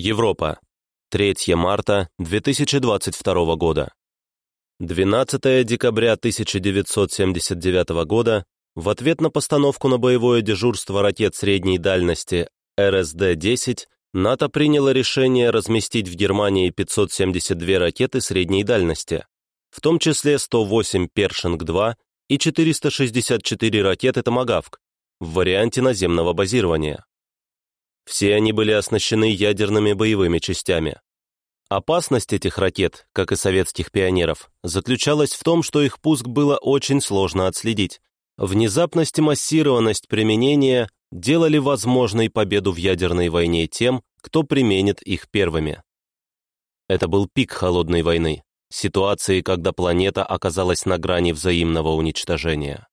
Европа. 3 марта 2022 года. 12 декабря 1979 года в ответ на постановку на боевое дежурство ракет средней дальности РСД-10 НАТО приняло решение разместить в Германии 572 ракеты средней дальности, в том числе 108 «Першинг-2» и 464 ракеты «Томагавк» в варианте наземного базирования. Все они были оснащены ядерными боевыми частями. Опасность этих ракет, как и советских пионеров, заключалась в том, что их пуск было очень сложно отследить. Внезапность и массированность применения делали возможной победу в ядерной войне тем, кто применит их первыми. Это был пик холодной войны, ситуации, когда планета оказалась на грани взаимного уничтожения.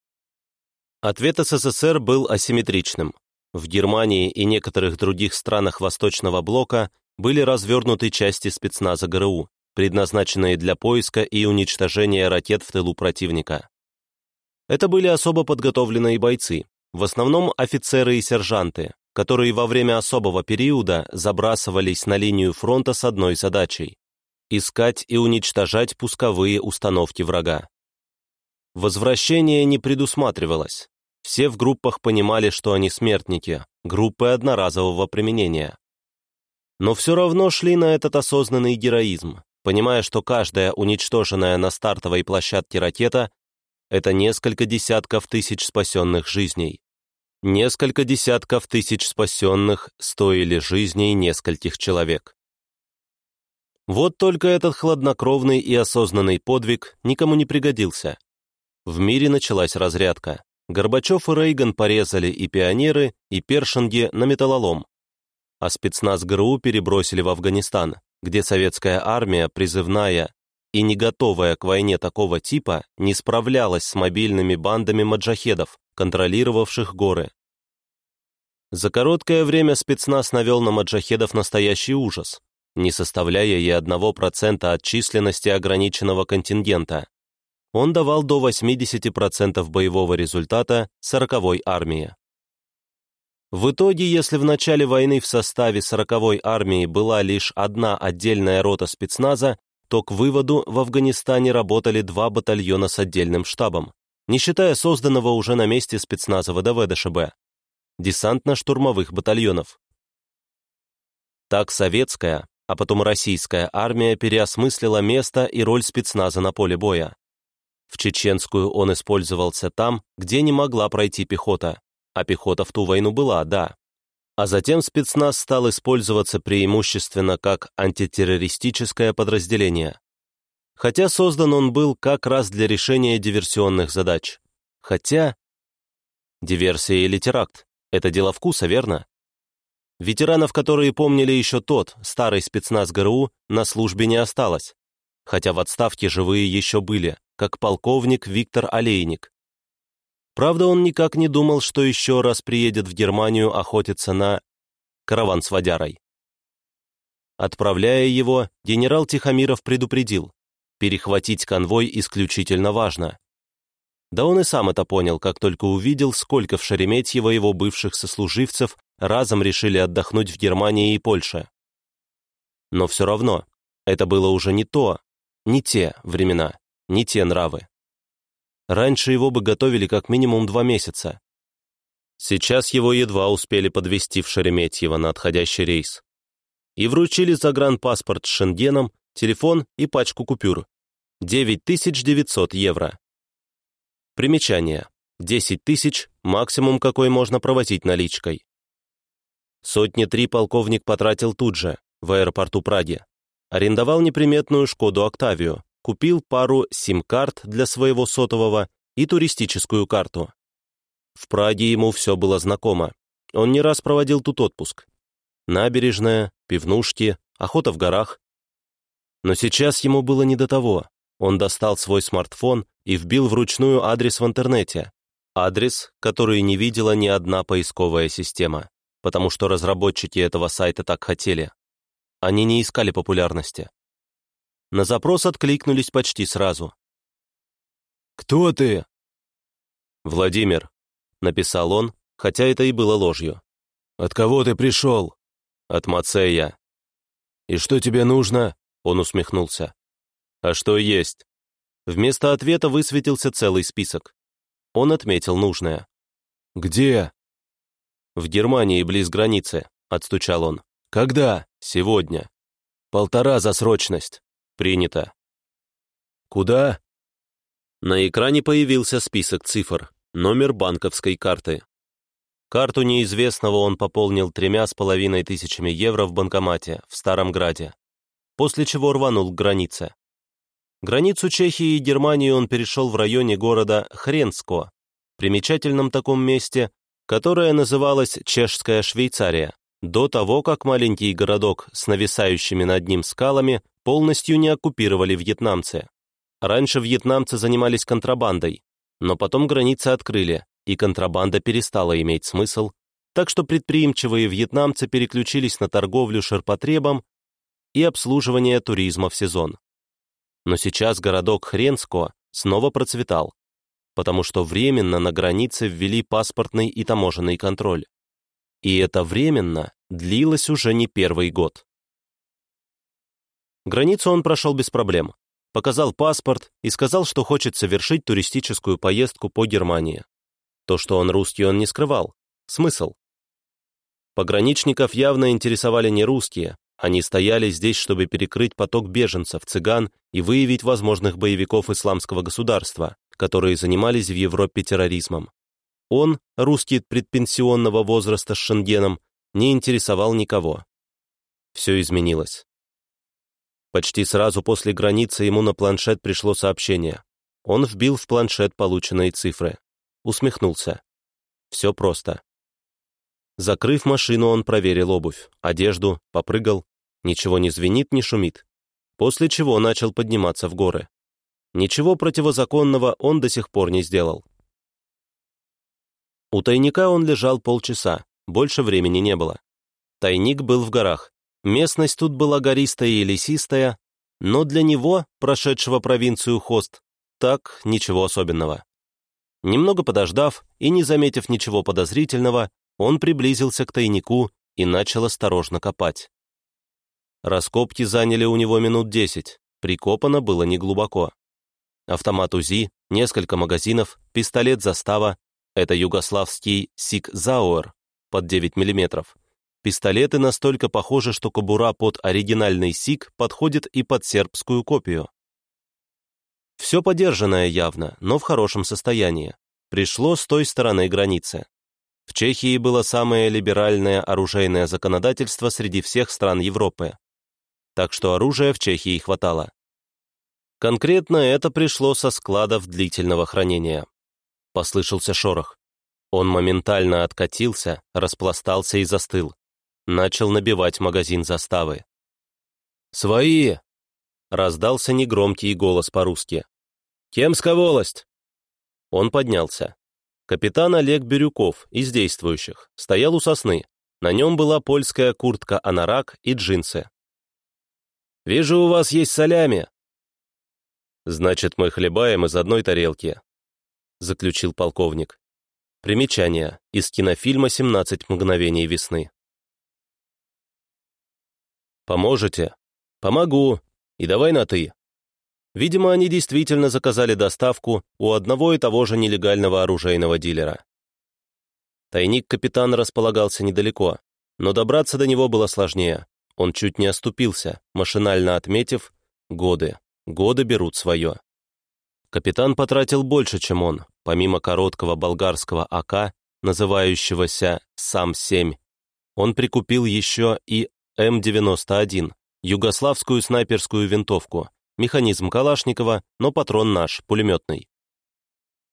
Ответ СССР был асимметричным. В Германии и некоторых других странах Восточного блока были развернуты части спецназа ГРУ, предназначенные для поиска и уничтожения ракет в тылу противника. Это были особо подготовленные бойцы, в основном офицеры и сержанты, которые во время особого периода забрасывались на линию фронта с одной задачей – искать и уничтожать пусковые установки врага. Возвращение не предусматривалось. Все в группах понимали, что они смертники, группы одноразового применения. Но все равно шли на этот осознанный героизм, понимая, что каждая уничтоженная на стартовой площадке ракета — это несколько десятков тысяч спасенных жизней. Несколько десятков тысяч спасенных стоили жизней нескольких человек. Вот только этот хладнокровный и осознанный подвиг никому не пригодился. В мире началась разрядка. Горбачев и Рейган порезали и пионеры, и першинги на металлолом, а спецназ ГРУ перебросили в Афганистан, где советская армия, призывная и не готовая к войне такого типа, не справлялась с мобильными бандами маджахедов, контролировавших горы. За короткое время спецназ навел на маджахедов настоящий ужас, не составляя и одного процента от численности ограниченного контингента. Он давал до 80% боевого результата 40-й армии. В итоге, если в начале войны в составе 40-й армии была лишь одна отдельная рота спецназа, то к выводу в Афганистане работали два батальона с отдельным штабом, не считая созданного уже на месте спецназа ВДВ ДШБ, десантно-штурмовых батальонов. Так советская, а потом российская армия переосмыслила место и роль спецназа на поле боя. В чеченскую он использовался там, где не могла пройти пехота, а пехота в ту войну была, да. А затем спецназ стал использоваться преимущественно как антитеррористическое подразделение. Хотя создан он был как раз для решения диверсионных задач. Хотя... Диверсия или теракт — это дело вкуса, верно? Ветеранов, которые помнили еще тот, старый спецназ ГРУ, на службе не осталось. Хотя в отставке живые еще были, как полковник Виктор Олейник, Правда, он никак не думал, что еще раз приедет в Германию охотиться на караван с водярой. Отправляя его, генерал Тихомиров предупредил, перехватить конвой исключительно важно. Да он и сам это понял, как только увидел, сколько в Шереметьево его бывших сослуживцев разом решили отдохнуть в Германии и Польше. Но все равно, это было уже не то, не те времена, не те нравы. Раньше его бы готовили как минимум два месяца. Сейчас его едва успели подвести в Шереметьево на отходящий рейс. И вручили загранпаспорт с шенгеном, телефон и пачку купюр. 9900 евро. Примечание. 10 тысяч – максимум, какой можно провозить наличкой. Сотни три полковник потратил тут же, в аэропорту Праги. Арендовал неприметную «Шкоду Октавию», купил пару сим-карт для своего сотового и туристическую карту. В Праге ему все было знакомо. Он не раз проводил тут отпуск. Набережная, пивнушки, охота в горах. Но сейчас ему было не до того. Он достал свой смартфон и вбил вручную адрес в интернете. Адрес, который не видела ни одна поисковая система, потому что разработчики этого сайта так хотели. Они не искали популярности. На запрос откликнулись почти сразу. «Кто ты?» «Владимир», — написал он, хотя это и было ложью. «От кого ты пришел?» «От Мацея». «И что тебе нужно?» — он усмехнулся. «А что есть?» Вместо ответа высветился целый список. Он отметил нужное. «Где?» «В Германии, близ границы», — отстучал он. «Когда?» «Сегодня». «Полтора за срочность». «Принято». «Куда?» На экране появился список цифр, номер банковской карты. Карту неизвестного он пополнил тремя с половиной тысячами евро в банкомате в Старом Граде, после чего рванул к границе. Границу Чехии и Германии он перешел в районе города Хренско, примечательном таком месте, которое называлось Чешская Швейцария, до того, как маленький городок с нависающими над ним скалами полностью не оккупировали вьетнамцы. Раньше вьетнамцы занимались контрабандой, но потом границы открыли, и контрабанда перестала иметь смысл, так что предприимчивые вьетнамцы переключились на торговлю ширпотребом и обслуживание туризма в сезон. Но сейчас городок Хренско снова процветал, потому что временно на границе ввели паспортный и таможенный контроль. И это временно длилось уже не первый год. Границу он прошел без проблем, показал паспорт и сказал, что хочет совершить туристическую поездку по Германии. То, что он русский, он не скрывал. Смысл? Пограничников явно интересовали не русские, они стояли здесь, чтобы перекрыть поток беженцев, цыган и выявить возможных боевиков исламского государства, которые занимались в Европе терроризмом. Он, русский предпенсионного возраста с шенгеном, не интересовал никого. Все изменилось. Почти сразу после границы ему на планшет пришло сообщение. Он вбил в планшет полученные цифры. Усмехнулся. Все просто. Закрыв машину, он проверил обувь, одежду, попрыгал. Ничего не звенит, не шумит. После чего начал подниматься в горы. Ничего противозаконного он до сих пор не сделал. У тайника он лежал полчаса, больше времени не было. Тайник был в горах. Местность тут была гористая и лесистая, но для него, прошедшего провинцию Хост, так ничего особенного. Немного подождав и не заметив ничего подозрительного, он приблизился к тайнику и начал осторожно копать. Раскопки заняли у него минут десять, прикопано было неглубоко. Автомат УЗИ, несколько магазинов, пистолет-застава — это югославский Сик Зауэр под 9 мм. Пистолеты настолько похожи, что кобура под оригинальный Сик подходит и под сербскую копию. Все подержанное явно, но в хорошем состоянии. Пришло с той стороны границы. В Чехии было самое либеральное оружейное законодательство среди всех стран Европы. Так что оружия в Чехии хватало. Конкретно это пришло со складов длительного хранения. Послышался шорох. Он моментально откатился, распластался и застыл. Начал набивать магазин заставы. «Свои!» — раздался негромкий голос по-русски. «Кемская волость!» Он поднялся. Капитан Олег Бирюков из действующих стоял у сосны. На нем была польская куртка-анорак и джинсы. «Вижу, у вас есть солями». «Значит, мы хлебаем из одной тарелки», — заключил полковник. Примечание из кинофильма «17 мгновений весны». «Поможете?» «Помогу. И давай на «ты». Видимо, они действительно заказали доставку у одного и того же нелегального оружейного дилера. Тайник капитана располагался недалеко, но добраться до него было сложнее. Он чуть не оступился, машинально отметив «годы». Годы берут свое. Капитан потратил больше, чем он, помимо короткого болгарского АК, называющегося «Сам-7». Он прикупил еще и М-91, югославскую снайперскую винтовку, Механизм Калашникова, но патрон наш, пулеметный.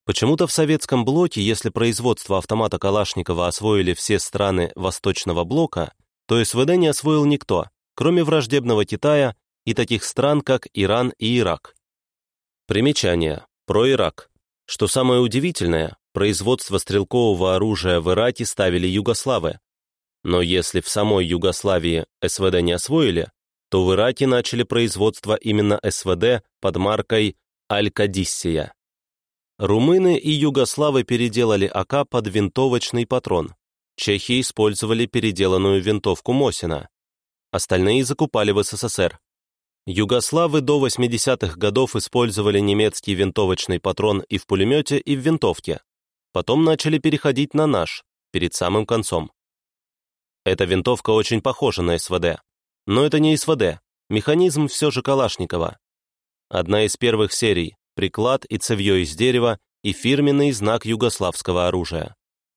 Почему-то в советском блоке, если производство автомата Калашникова освоили все страны Восточного блока, то СВД не освоил никто, кроме враждебного Китая и таких стран, как Иран и Ирак. Примечание. Про Ирак. Что самое удивительное, производство стрелкового оружия в Ираке ставили югославы. Но если в самой Югославии СВД не освоили, то в Ираке начали производство именно СВД под маркой «Аль-Кадиссия». Румыны и югославы переделали АК под винтовочный патрон. Чехи использовали переделанную винтовку Мосина. остальные закупали в СССР. Югославы до 80-х годов использовали немецкий винтовочный патрон и в пулемете, и в винтовке. Потом начали переходить на наш, перед самым концом. Эта винтовка очень похожа на СВД. Но это не СВД, механизм все же Калашникова. Одна из первых серий, приклад и цевье из дерева и фирменный знак югославского оружия.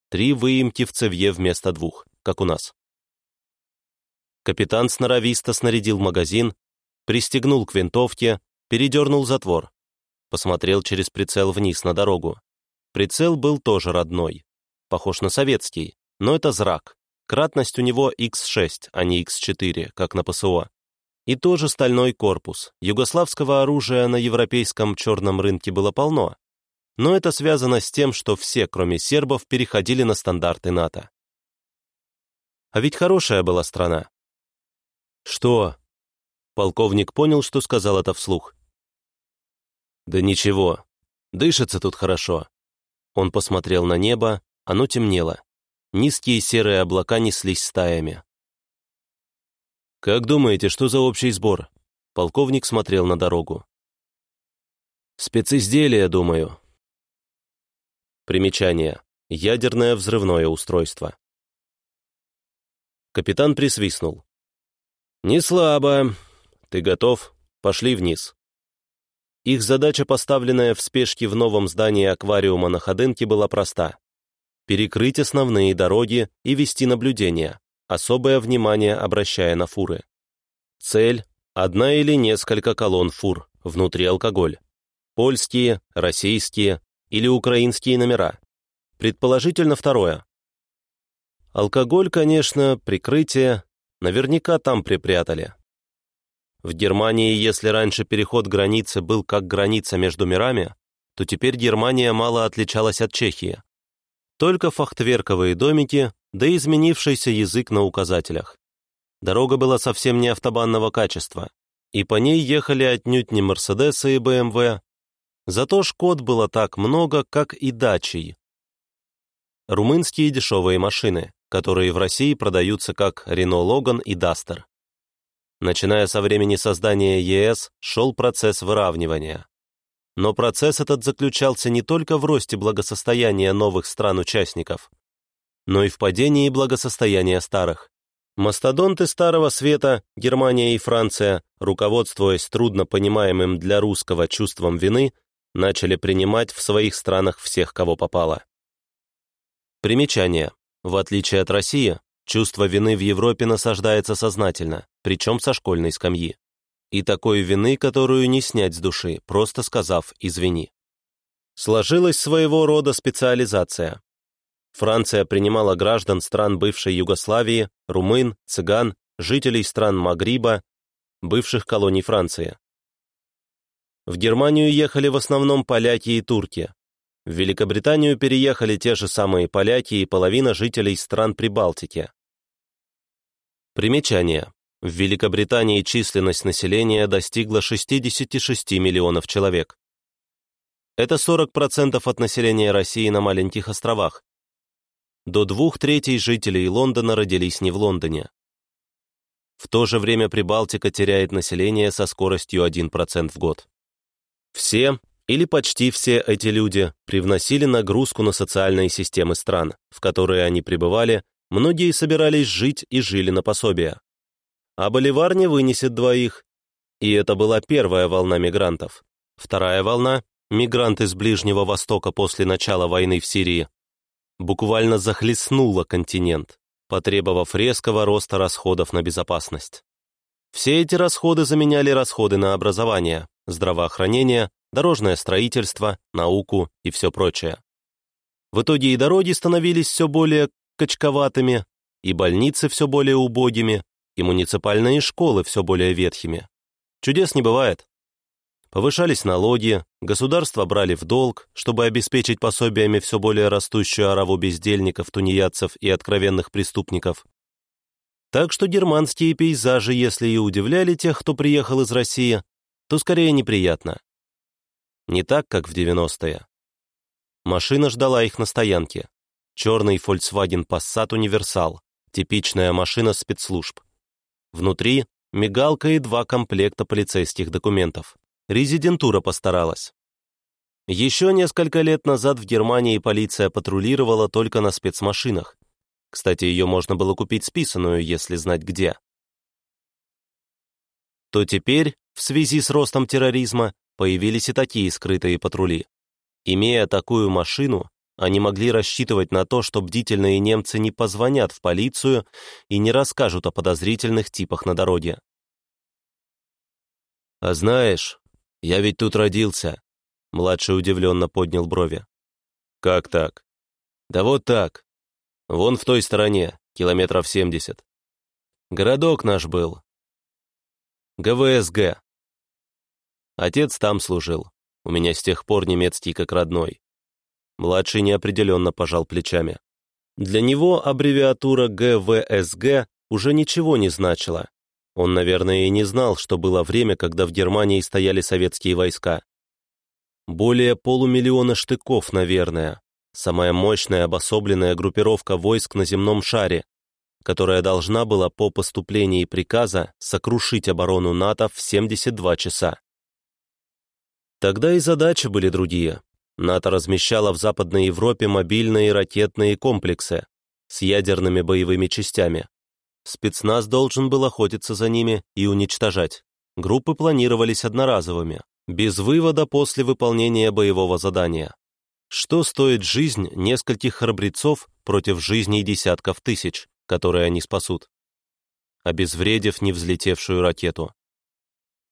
Три выемки в цевье вместо двух, как у нас. Капитан сноровисто снарядил магазин, пристегнул к винтовке, передернул затвор. Посмотрел через прицел вниз на дорогу. Прицел был тоже родной. Похож на советский, но это зрак. Кратность у него X6, а не X4, как на ПСО. И тоже стальной корпус. Югославского оружия на европейском черном рынке было полно. Но это связано с тем, что все, кроме сербов, переходили на стандарты НАТО. А ведь хорошая была страна. «Что?» Полковник понял, что сказал это вслух. «Да ничего. Дышится тут хорошо». Он посмотрел на небо, оно темнело. Низкие серые облака неслись стаями. «Как думаете, что за общий сбор?» Полковник смотрел на дорогу. «Специзделие, думаю». Примечание. Ядерное взрывное устройство. Капитан присвистнул. «Не слабо. Ты готов? Пошли вниз». Их задача, поставленная в спешке в новом здании аквариума на Ходынке, была проста. Перекрыть основные дороги и вести наблюдение, особое внимание обращая на фуры. Цель – одна или несколько колонн фур, внутри алкоголь. Польские, российские или украинские номера. Предположительно второе. Алкоголь, конечно, прикрытие, наверняка там припрятали. В Германии, если раньше переход границы был как граница между мирами, то теперь Германия мало отличалась от Чехии. Только фахтверковые домики, да изменившийся язык на указателях. Дорога была совсем не автобанного качества, и по ней ехали отнюдь не Мерседесы и БМВ, зато Шкод было так много, как и дачей. Румынские дешевые машины, которые в России продаются как Рено Логан и Дастер. Начиная со времени создания ЕС, шел процесс выравнивания. Но процесс этот заключался не только в росте благосостояния новых стран-участников, но и в падении благосостояния старых. Мастодонты Старого Света, Германия и Франция, руководствуясь трудно понимаемым для русского чувством вины, начали принимать в своих странах всех, кого попало. Примечание. В отличие от России, чувство вины в Европе насаждается сознательно, причем со школьной скамьи и такой вины, которую не снять с души, просто сказав «извини». Сложилась своего рода специализация. Франция принимала граждан стран бывшей Югославии, румын, цыган, жителей стран Магриба, бывших колоний Франции. В Германию ехали в основном поляки и турки. В Великобританию переехали те же самые поляки и половина жителей стран Прибалтики. Примечание. В Великобритании численность населения достигла 66 миллионов человек. Это 40% от населения России на маленьких островах. До двух третей жителей Лондона родились не в Лондоне. В то же время Прибалтика теряет население со скоростью 1% в год. Все, или почти все эти люди, привносили нагрузку на социальные системы стран, в которые они пребывали, многие собирались жить и жили на пособия а Боливар не вынесет двоих. И это была первая волна мигрантов. Вторая волна — мигранты с Ближнего Востока после начала войны в Сирии — буквально захлестнула континент, потребовав резкого роста расходов на безопасность. Все эти расходы заменяли расходы на образование, здравоохранение, дорожное строительство, науку и все прочее. В итоге и дороги становились все более качковатыми, и больницы все более убогими, и муниципальные школы все более ветхими. Чудес не бывает. Повышались налоги, государство брали в долг, чтобы обеспечить пособиями все более растущую ораву бездельников, тунеядцев и откровенных преступников. Так что германские пейзажи, если и удивляли тех, кто приехал из России, то скорее неприятно. Не так, как в 90-е. Машина ждала их на стоянке. Черный Volkswagen Passat Универсал, типичная машина спецслужб. Внутри мигалка и два комплекта полицейских документов. Резидентура постаралась. Еще несколько лет назад в Германии полиция патрулировала только на спецмашинах. Кстати, ее можно было купить списанную, если знать где. То теперь, в связи с ростом терроризма, появились и такие скрытые патрули. Имея такую машину, они могли рассчитывать на то, что бдительные немцы не позвонят в полицию и не расскажут о подозрительных типах на дороге. «А знаешь, я ведь тут родился», — младший удивленно поднял брови. «Как так?» «Да вот так. Вон в той стороне, километров семьдесят. Городок наш был. ГВСГ. Отец там служил. У меня с тех пор немецкий как родной. Младший неопределенно пожал плечами. Для него аббревиатура ГВСГ уже ничего не значила. Он, наверное, и не знал, что было время, когда в Германии стояли советские войска. Более полумиллиона штыков, наверное. Самая мощная обособленная группировка войск на земном шаре, которая должна была по поступлении приказа сокрушить оборону НАТО в 72 часа. Тогда и задачи были другие. НАТО размещало в Западной Европе мобильные ракетные комплексы с ядерными боевыми частями. Спецназ должен был охотиться за ними и уничтожать. Группы планировались одноразовыми, без вывода после выполнения боевого задания. Что стоит жизнь нескольких храбрецов против жизней десятков тысяч, которые они спасут, обезвредив невзлетевшую ракету?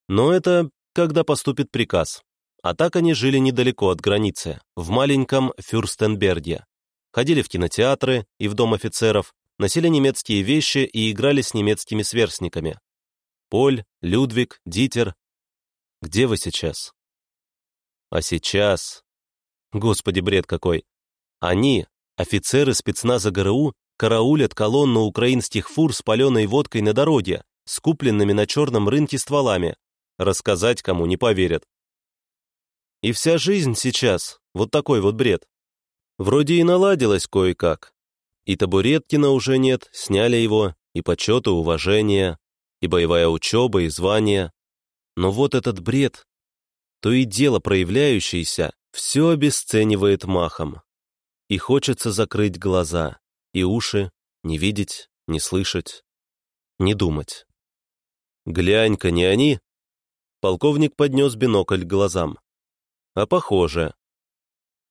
Но это когда поступит приказ, а так они жили недалеко от границы, в маленьком Фюрстенберге. Ходили в кинотеатры и в дом офицеров, носили немецкие вещи и играли с немецкими сверстниками. Поль, Людвиг, Дитер. Где вы сейчас? А сейчас... Господи, бред какой. Они, офицеры спецназа ГРУ, караулят колонну украинских фур с паленой водкой на дороге, с купленными на черном рынке стволами. Рассказать кому не поверят. И вся жизнь сейчас вот такой вот бред. Вроде и наладилась кое-как. И Табуреткина уже нет, сняли его, и почет, и уважение, и боевая учеба, и звание. Но вот этот бред, то и дело проявляющийся, все обесценивает махом. И хочется закрыть глаза, и уши, не видеть, не слышать, не думать. «Глянь-ка, не они?» Полковник поднес бинокль к глазам а похоже.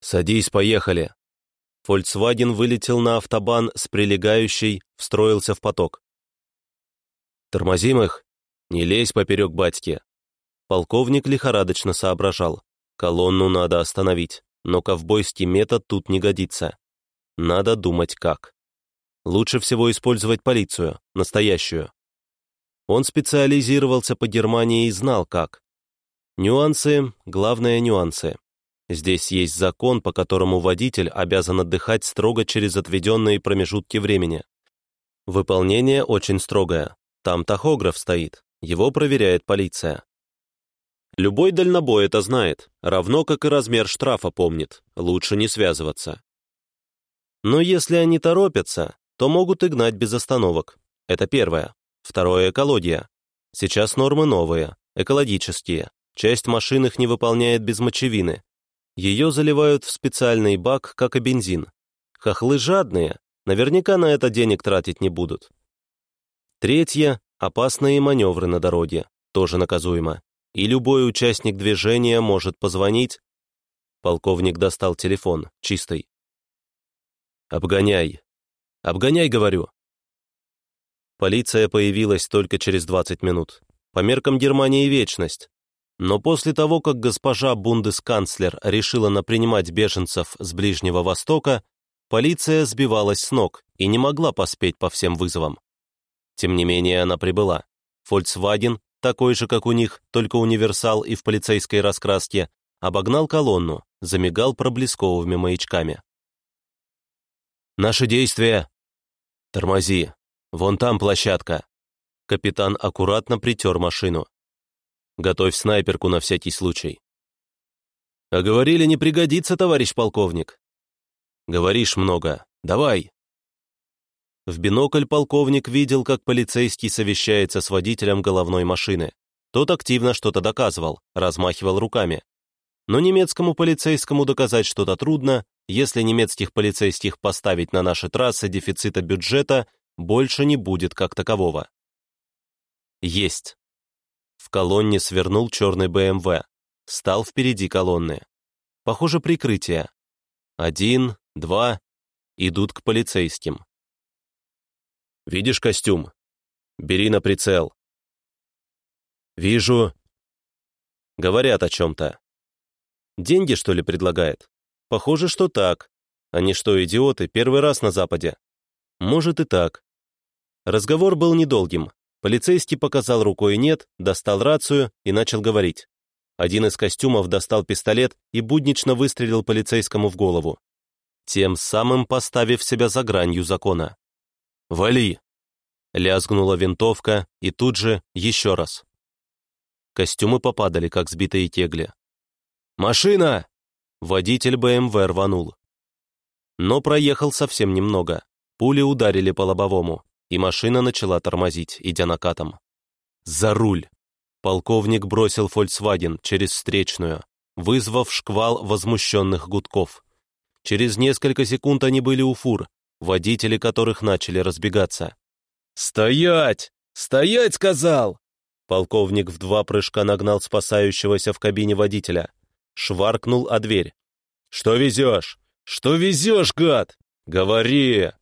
«Садись, поехали!» Фольксваген вылетел на автобан с прилегающей, встроился в поток. «Тормозим их! Не лезь поперек батьки!» Полковник лихорадочно соображал. Колонну надо остановить, но ковбойский метод тут не годится. Надо думать как. Лучше всего использовать полицию, настоящую. Он специализировался по Германии и знал как. Нюансы, главное нюансы. Здесь есть закон, по которому водитель обязан отдыхать строго через отведенные промежутки времени. Выполнение очень строгое. Там тахограф стоит, его проверяет полиция. Любой дальнобой это знает, равно как и размер штрафа помнит, лучше не связываться. Но если они торопятся, то могут и гнать без остановок. Это первое. Второе – экология. Сейчас нормы новые, экологические. Часть машин их не выполняет без мочевины. Ее заливают в специальный бак, как и бензин. Хохлы жадные, наверняка на это денег тратить не будут. Третье — опасные маневры на дороге, тоже наказуемо. И любой участник движения может позвонить. Полковник достал телефон, чистый. «Обгоняй! Обгоняй, говорю!» Полиция появилась только через 20 минут. По меркам Германии вечность. Но после того, как госпожа бундесканцлер решила напринимать беженцев с Ближнего Востока, полиция сбивалась с ног и не могла поспеть по всем вызовам. Тем не менее, она прибыла. Volkswagen, такой же, как у них, только универсал и в полицейской раскраске, обогнал колонну, замигал проблесковыми маячками. «Наши действия!» «Тормози! Вон там площадка!» Капитан аккуратно притер машину. Готовь снайперку на всякий случай. А говорили, не пригодится, товарищ полковник. Говоришь много. Давай. В бинокль полковник видел, как полицейский совещается с водителем головной машины. Тот активно что-то доказывал, размахивал руками. Но немецкому полицейскому доказать что-то трудно, если немецких полицейских поставить на наши трассы дефицита бюджета больше не будет как такового. Есть. В колонне свернул черный БМВ. Стал впереди колонны. Похоже, прикрытие. Один, два. Идут к полицейским. Видишь костюм? Бери на прицел. Вижу. Говорят о чем-то. Деньги, что ли, предлагает? Похоже, что так. Они что, идиоты, первый раз на Западе? Может и так. Разговор был недолгим. Полицейский показал рукой «нет», достал рацию и начал говорить. Один из костюмов достал пистолет и буднично выстрелил полицейскому в голову, тем самым поставив себя за гранью закона. «Вали!» Лязгнула винтовка, и тут же еще раз. Костюмы попадали, как сбитые кегли. «Машина!» Водитель БМВ рванул. Но проехал совсем немного. Пули ударили по лобовому, и машина начала тормозить, идя накатом. «За руль!» Полковник бросил «Фольксваген» через встречную, вызвав шквал возмущенных гудков. Через несколько секунд они были у фур, водители которых начали разбегаться. «Стоять! Стоять!» — сказал! Полковник в два прыжка нагнал спасающегося в кабине водителя. Шваркнул о дверь. «Что везешь? Что везешь, гад? Говори!»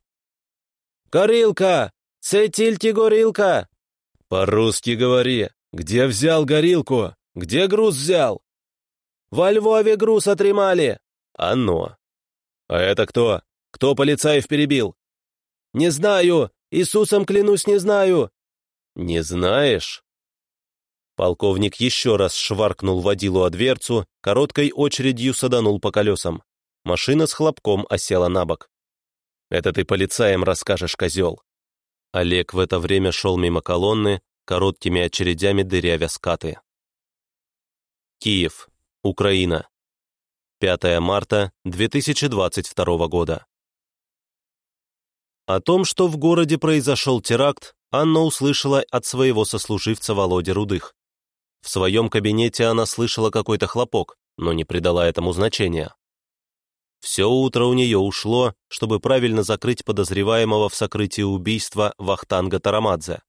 «Горилка! Цетильте горилка!» «По-русски говори! Где взял горилку? Где груз взял?» «Во Львове груз отремали!» «Оно!» «А это кто? Кто полицаев перебил?» «Не знаю! Иисусом клянусь, не знаю!» «Не знаешь?» Полковник еще раз шваркнул водилу о дверцу, короткой очередью саданул по колесам. Машина с хлопком осела на бок. «Это ты полицаям расскажешь, козел!» Олег в это время шел мимо колонны, короткими очередями дырявя скаты. Киев, Украина. 5 марта 2022 года. О том, что в городе произошел теракт, Анна услышала от своего сослуживца Володи Рудых. В своем кабинете она слышала какой-то хлопок, но не придала этому значения. Все утро у нее ушло, чтобы правильно закрыть подозреваемого в сокрытии убийства Вахтанга Тарамадзе.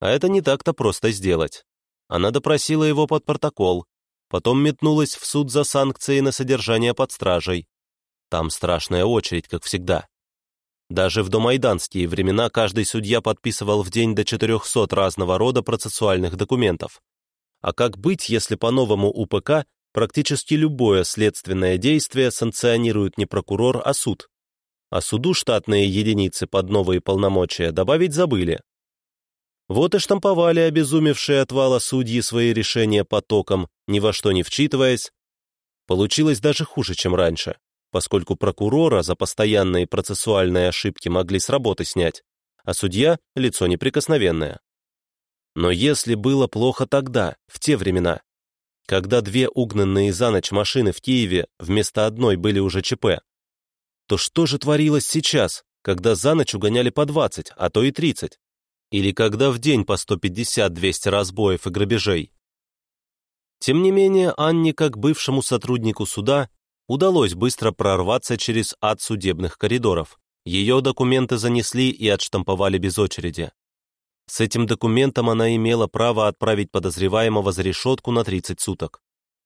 А это не так-то просто сделать. Она допросила его под протокол, потом метнулась в суд за санкции на содержание под стражей. Там страшная очередь, как всегда. Даже в домайданские времена каждый судья подписывал в день до 400 разного рода процессуальных документов. А как быть, если по новому УПК практически любое следственное действие санкционирует не прокурор, а суд? А суду штатные единицы под новые полномочия добавить забыли. Вот и штамповали обезумевшие от вала судьи свои решения потоком, ни во что не вчитываясь. Получилось даже хуже, чем раньше поскольку прокурора за постоянные процессуальные ошибки могли с работы снять, а судья — лицо неприкосновенное. Но если было плохо тогда, в те времена, когда две угнанные за ночь машины в Киеве вместо одной были уже ЧП, то что же творилось сейчас, когда за ночь угоняли по 20, а то и 30? Или когда в день по 150-200 разбоев и грабежей? Тем не менее, Анне, как бывшему сотруднику суда, удалось быстро прорваться через ад судебных коридоров. Ее документы занесли и отштамповали без очереди. С этим документом она имела право отправить подозреваемого за решетку на 30 суток.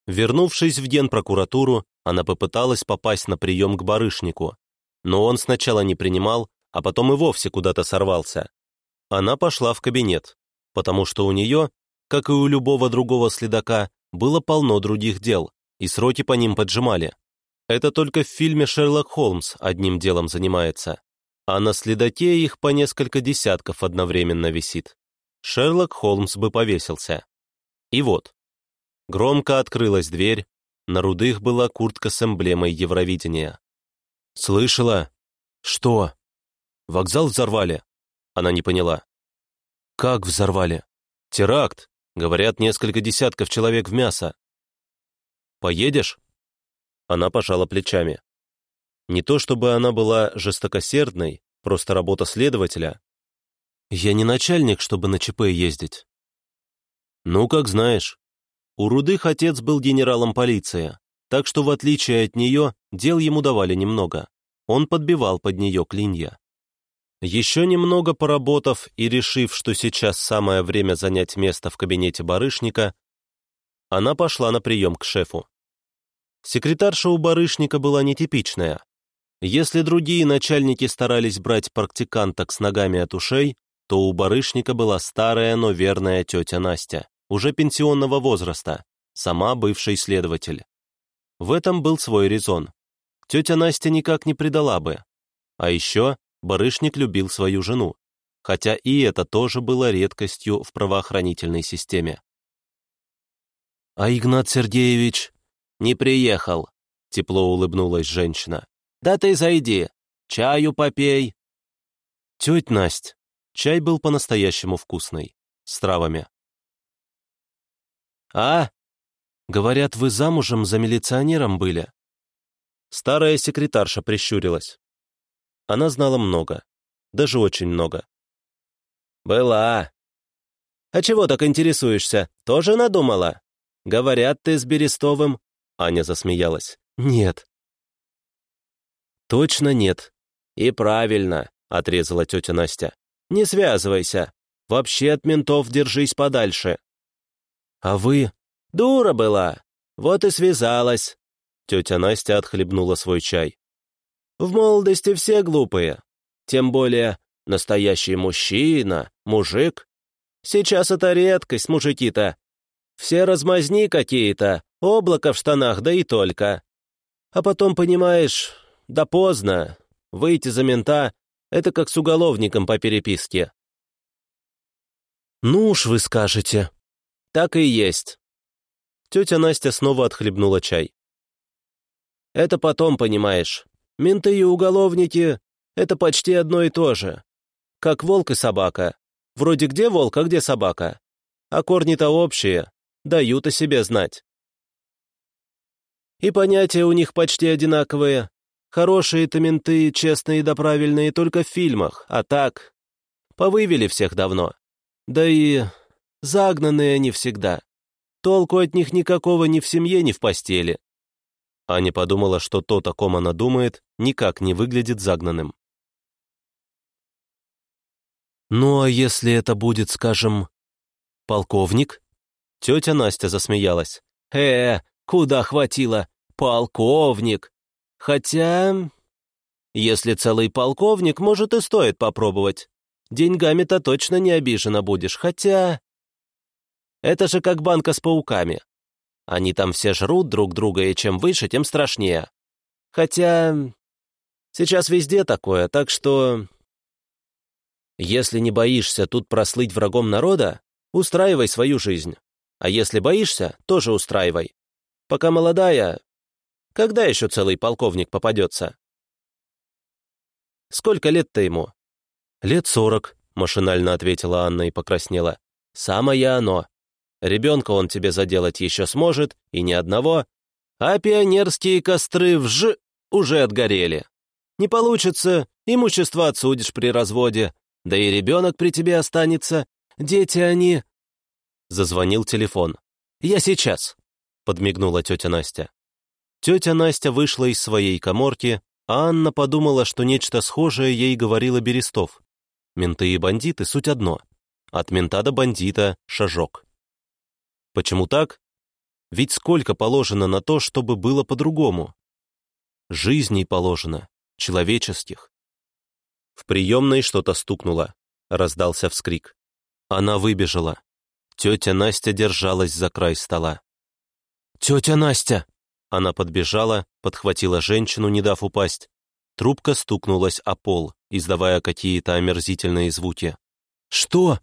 Вернувшись в генпрокуратуру, она попыталась попасть на прием к барышнику, но он сначала не принимал, а потом и вовсе куда-то сорвался. Она пошла в кабинет, потому что у нее, как и у любого другого следака, было полно других дел, и сроки по ним поджимали. Это только в фильме «Шерлок Холмс» одним делом занимается. А на следаке их по несколько десятков одновременно висит. Шерлок Холмс бы повесился. И вот. Громко открылась дверь, на рудых была куртка с эмблемой Евровидения. «Слышала?» «Что?» «Вокзал взорвали?» Она не поняла. «Как взорвали?» «Теракт. Говорят, несколько десятков человек в мясо». «Поедешь?» Она пожала плечами. Не то чтобы она была жестокосердной, просто работа следователя. Я не начальник, чтобы на ЧП ездить. Ну, как знаешь. У Рудых отец был генералом полиции, так что, в отличие от нее, дел ему давали немного. Он подбивал под нее клинья. Еще немного поработав и решив, что сейчас самое время занять место в кабинете барышника, она пошла на прием к шефу. Секретарша у барышника была нетипичная. Если другие начальники старались брать практиканток с ногами от ушей, то у барышника была старая, но верная тетя Настя, уже пенсионного возраста, сама бывший следователь. В этом был свой резон. Тетя Настя никак не предала бы. А еще барышник любил свою жену, хотя и это тоже было редкостью в правоохранительной системе. «А Игнат Сергеевич не приехал», — тепло улыбнулась женщина. «Да ты зайди, чаю попей». «Теть Насть, чай был по-настоящему вкусный, с травами». «А?» «Говорят, вы замужем за милиционером были?» Старая секретарша прищурилась. Она знала много, даже очень много. «Была. А чего так интересуешься? Тоже надумала? Говорят, ты с Берестовым?» Аня засмеялась. «Нет». «Точно нет». «И правильно», — отрезала тетя Настя. «Не связывайся. Вообще от ментов держись подальше». «А вы?» «Дура была. Вот и связалась». Тетя Настя отхлебнула свой чай. В молодости все глупые. Тем более настоящий мужчина, мужик. Сейчас это редкость, мужики-то. Все размазни какие-то, облако в штанах, да и только. А потом, понимаешь, да поздно. Выйти за мента — это как с уголовником по переписке. «Ну уж вы скажете». «Так и есть». Тетя Настя снова отхлебнула чай. «Это потом, понимаешь. Менты и уголовники — это почти одно и то же. Как волк и собака. Вроде где волк, а где собака. А корни-то общие, дают о себе знать. И понятия у них почти одинаковые. Хорошие-то менты, честные да правильные, только в фильмах, а так... Повывели всех давно. Да и загнанные они всегда. Толку от них никакого ни в семье, ни в постели. Аня подумала, что то, о ком она думает, никак не выглядит загнанным. «Ну а если это будет, скажем, полковник?» Тетя Настя засмеялась. «Э, куда хватило? Полковник! Хотя... Если целый полковник, может, и стоит попробовать. Деньгами-то точно не обижена будешь, хотя... Это же как банка с пауками. Они там все жрут друг друга, и чем выше, тем страшнее. Хотя... Сейчас везде такое, так что... Если не боишься тут прослыть врагом народа, устраивай свою жизнь. А если боишься, тоже устраивай. Пока молодая... Когда еще целый полковник попадется? Сколько лет-то ему? Лет сорок, машинально ответила Анна и покраснела. Самое оно. Ребенка он тебе заделать еще сможет, и ни одного. А пионерские костры вж уже отгорели. Не получится, имущество отсудишь при разводе, да и ребенок при тебе останется. Дети они...» Зазвонил телефон. «Я сейчас», — подмигнула тетя Настя. Тетя Настя вышла из своей коморки, а Анна подумала, что нечто схожее ей говорила Берестов. Менты и бандиты — суть одно. От мента до бандита — шажок. Почему так? Ведь сколько положено на то, чтобы было по-другому? Жизней положено, человеческих. В приемной что-то стукнуло, раздался вскрик. Она выбежала. Тетя Настя держалась за край стола. «Тетя Настя!» Она подбежала, подхватила женщину, не дав упасть. Трубка стукнулась о пол, издавая какие-то омерзительные звуки. «Что?»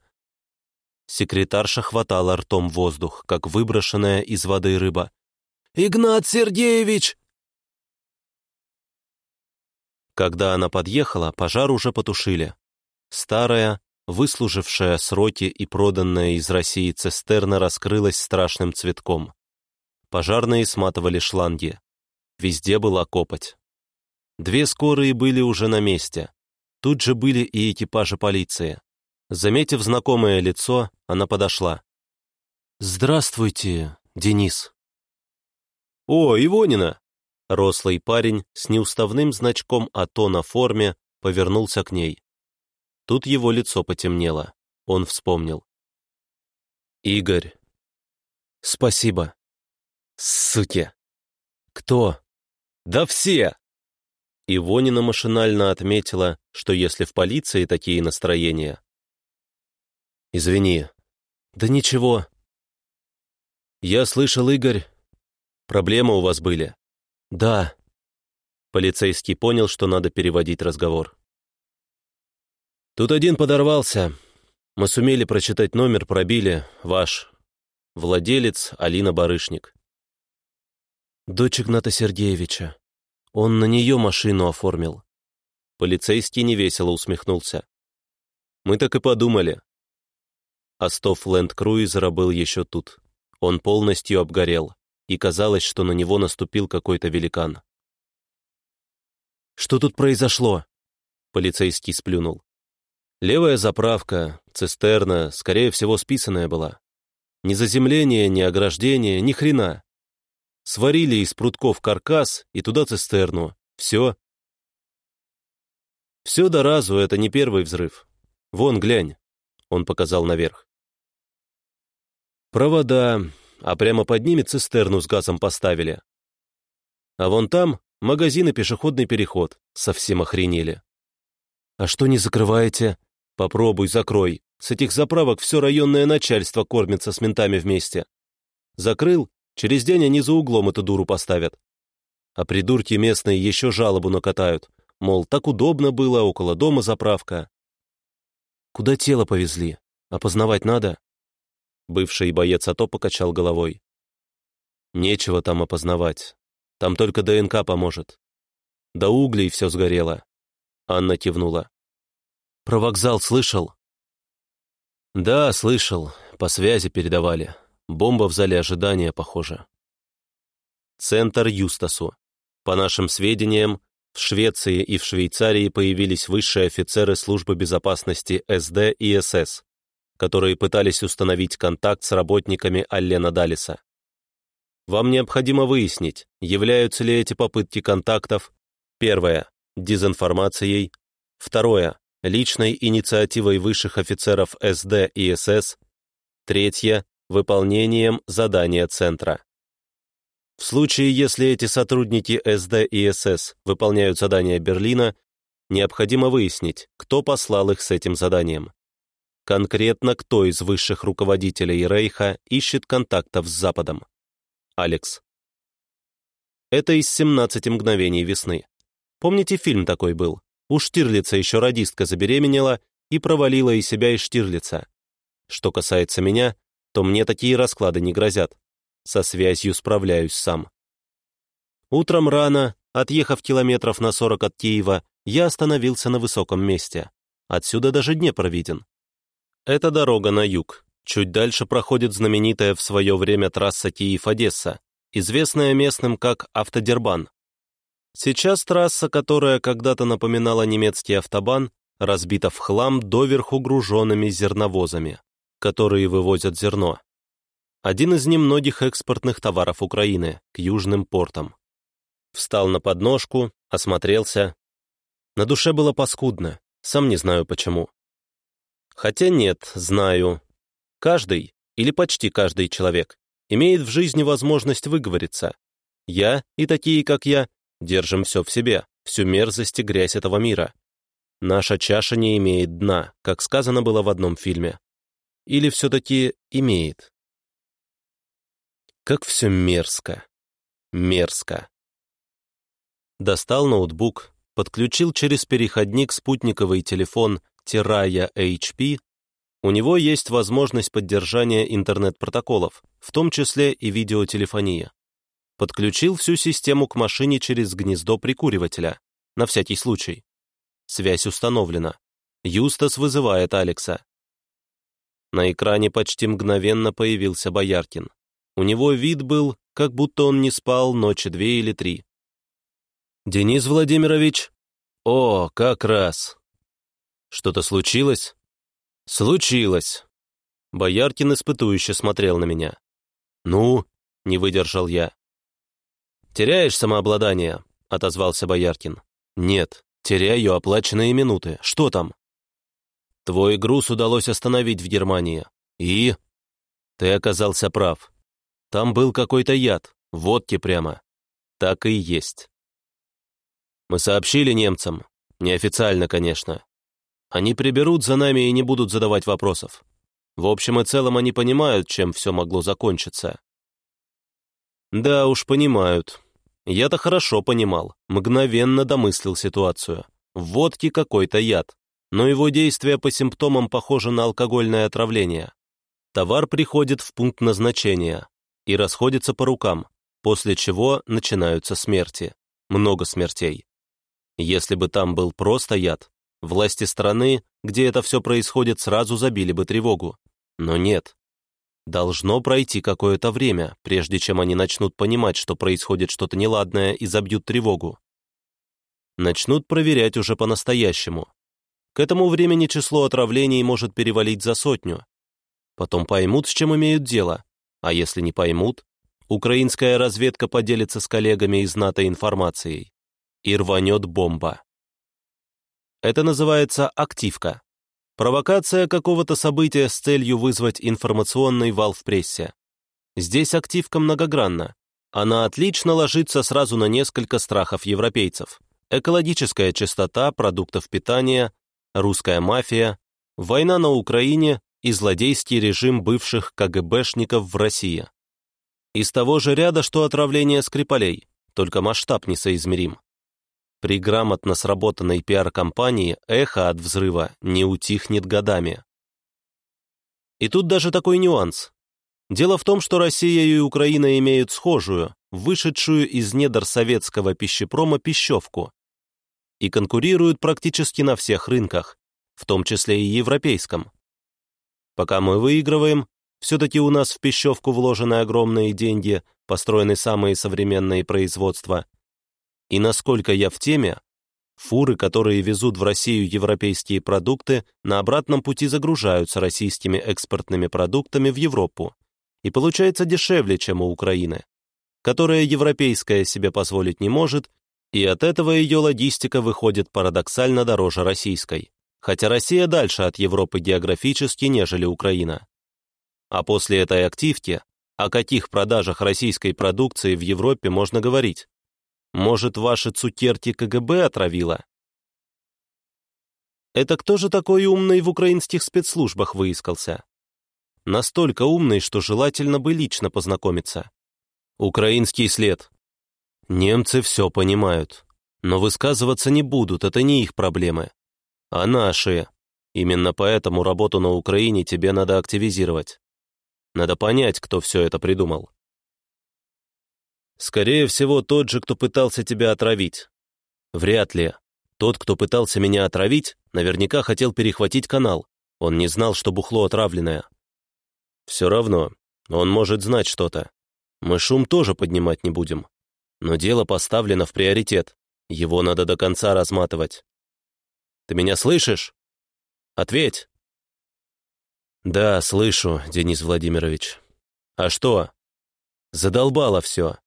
Секретарша хватала ртом воздух, как выброшенная из воды рыба. «Игнат Сергеевич!» Когда она подъехала, пожар уже потушили. Старая, выслужившая сроки и проданная из России цистерна раскрылась страшным цветком. Пожарные сматывали шланги. Везде была копоть. Две скорые были уже на месте. Тут же были и экипажи полиции. Заметив знакомое лицо, она подошла. «Здравствуйте, Денис». «О, Ивонина!» Рослый парень с неуставным значком АТО на форме повернулся к ней. Тут его лицо потемнело. Он вспомнил. «Игорь». «Спасибо». «Суки». «Кто?» «Да все!» Ивонина машинально отметила, что если в полиции такие настроения... «Извини». «Да ничего». «Я слышал, Игорь, проблемы у вас были». «Да». Полицейский понял, что надо переводить разговор. «Тут один подорвался. Мы сумели прочитать номер, пробили. Ваш. Владелец Алина Барышник». «Дочь Игната Сергеевича. Он на нее машину оформил». Полицейский невесело усмехнулся. «Мы так и подумали». Остов ленд-круизера был еще тут. Он полностью обгорел, и казалось, что на него наступил какой-то великан. «Что тут произошло?» Полицейский сплюнул. «Левая заправка, цистерна, скорее всего, списанная была. Ни заземление, ни ограждение, ни хрена. Сварили из прутков каркас и туда цистерну. Все. Все до разу, это не первый взрыв. Вон, глянь. Он показал наверх. Провода, а прямо под ними цистерну с газом поставили. А вон там магазин и пешеходный переход. Совсем охренели. А что не закрываете? Попробуй, закрой. С этих заправок все районное начальство кормится с ментами вместе. Закрыл, через день они за углом эту дуру поставят. А придурки местные еще жалобу накатают. Мол, так удобно было, около дома заправка. Куда тело повезли? Опознавать надо? Бывший боец АТО покачал головой. Нечего там опознавать. Там только ДНК поможет. До углей все сгорело. Анна кивнула. Про вокзал слышал? Да, слышал. По связи передавали. Бомба в зале ожидания, похоже. Центр Юстасу. По нашим сведениям, в Швеции и в Швейцарии появились высшие офицеры службы безопасности СД и СС которые пытались установить контакт с работниками Аллена Далиса. Вам необходимо выяснить, являются ли эти попытки контактов первое – дезинформацией, второе – личной инициативой высших офицеров СД и СС, третье – выполнением задания Центра. В случае, если эти сотрудники СД и СС выполняют задания Берлина, необходимо выяснить, кто послал их с этим заданием. Конкретно кто из высших руководителей Рейха ищет контактов с Западом? Алекс. Это из «17 мгновений весны». Помните, фильм такой был? У Штирлица еще радистка забеременела и провалила и себя, и Штирлица. Что касается меня, то мне такие расклады не грозят. Со связью справляюсь сам. Утром рано, отъехав километров на 40 от Киева, я остановился на высоком месте. Отсюда даже Днепр виден. Это дорога на юг. Чуть дальше проходит знаменитая в свое время трасса Киев-Одесса, известная местным как Автодербан. Сейчас трасса, которая когда-то напоминала немецкий автобан, разбита в хлам доверху груженными зерновозами, которые вывозят зерно. Один из немногих экспортных товаров Украины к южным портам. Встал на подножку, осмотрелся. На душе было паскудно, сам не знаю почему. Хотя нет, знаю. Каждый, или почти каждый человек, имеет в жизни возможность выговориться. Я и такие, как я, держим все в себе, всю мерзость и грязь этого мира. Наша чаша не имеет дна, как сказано было в одном фильме. Или все-таки имеет? Как все мерзко. Мерзко. Достал ноутбук, подключил через переходник спутниковый телефон Terraia HP, у него есть возможность поддержания интернет-протоколов, в том числе и видеотелефония. Подключил всю систему к машине через гнездо прикуривателя, на всякий случай. Связь установлена. Юстас вызывает Алекса. На экране почти мгновенно появился Бояркин. У него вид был, как будто он не спал ночи две или три. «Денис Владимирович?» «О, как раз! Что-то случилось? Случилось. Бояркин испытующе смотрел на меня. «Ну?» — не выдержал я. «Теряешь самообладание?» — отозвался Бояркин. «Нет, теряю оплаченные минуты. Что там?» «Твой груз удалось остановить в Германии. И?» «Ты оказался прав. Там был какой-то яд, водки прямо. Так и есть». «Мы сообщили немцам. Неофициально, конечно. Они приберут за нами и не будут задавать вопросов. В общем и целом они понимают, чем все могло закончиться. Да уж, понимают. Я-то хорошо понимал, мгновенно домыслил ситуацию. В водке какой-то яд, но его действие по симптомам похоже на алкогольное отравление. Товар приходит в пункт назначения и расходится по рукам, после чего начинаются смерти. Много смертей. Если бы там был просто яд, власти страны, где это все происходит, сразу забили бы тревогу. Но нет. Должно пройти какое-то время, прежде чем они начнут понимать, что происходит что-то неладное и забьют тревогу. Начнут проверять уже по-настоящему. К этому времени число отравлений может перевалить за сотню. Потом поймут, с чем имеют дело. А если не поймут, украинская разведка поделится с коллегами из НАТО информацией. И рванет бомба. Это называется активка. Провокация какого-то события с целью вызвать информационный вал в прессе. Здесь активка многогранна. Она отлично ложится сразу на несколько страхов европейцев. Экологическая чистота продуктов питания, русская мафия, война на Украине и злодейский режим бывших КГБшников в России. Из того же ряда, что отравление Скрипалей, только масштаб несоизмерим. При грамотно сработанной пиар-компании эхо от взрыва не утихнет годами. И тут даже такой нюанс. Дело в том, что Россия и Украина имеют схожую, вышедшую из недр советского пищепрома пищевку и конкурируют практически на всех рынках, в том числе и европейском. Пока мы выигрываем, все-таки у нас в пищевку вложены огромные деньги, построены самые современные производства – и насколько я в теме, фуры, которые везут в Россию европейские продукты, на обратном пути загружаются российскими экспортными продуктами в Европу. И получается дешевле, чем у Украины, которая европейская себе позволить не может, и от этого ее логистика выходит парадоксально дороже российской, хотя Россия дальше от Европы географически, нежели Украина. А после этой активки, о каких продажах российской продукции в Европе можно говорить? Может, ваши цукерки КГБ отравила? Это кто же такой умный в украинских спецслужбах выискался? Настолько умный, что желательно бы лично познакомиться. Украинский след. Немцы все понимают, но высказываться не будут, это не их проблемы. А наши. Именно поэтому работу на Украине тебе надо активизировать. Надо понять, кто все это придумал. Скорее всего, тот же, кто пытался тебя отравить. Вряд ли. Тот, кто пытался меня отравить, наверняка хотел перехватить канал. Он не знал, что бухло отравленное. Все равно, он может знать что-то. Мы шум тоже поднимать не будем. Но дело поставлено в приоритет. Его надо до конца разматывать. Ты меня слышишь? Ответь. Да, слышу, Денис Владимирович. А что? Задолбало все.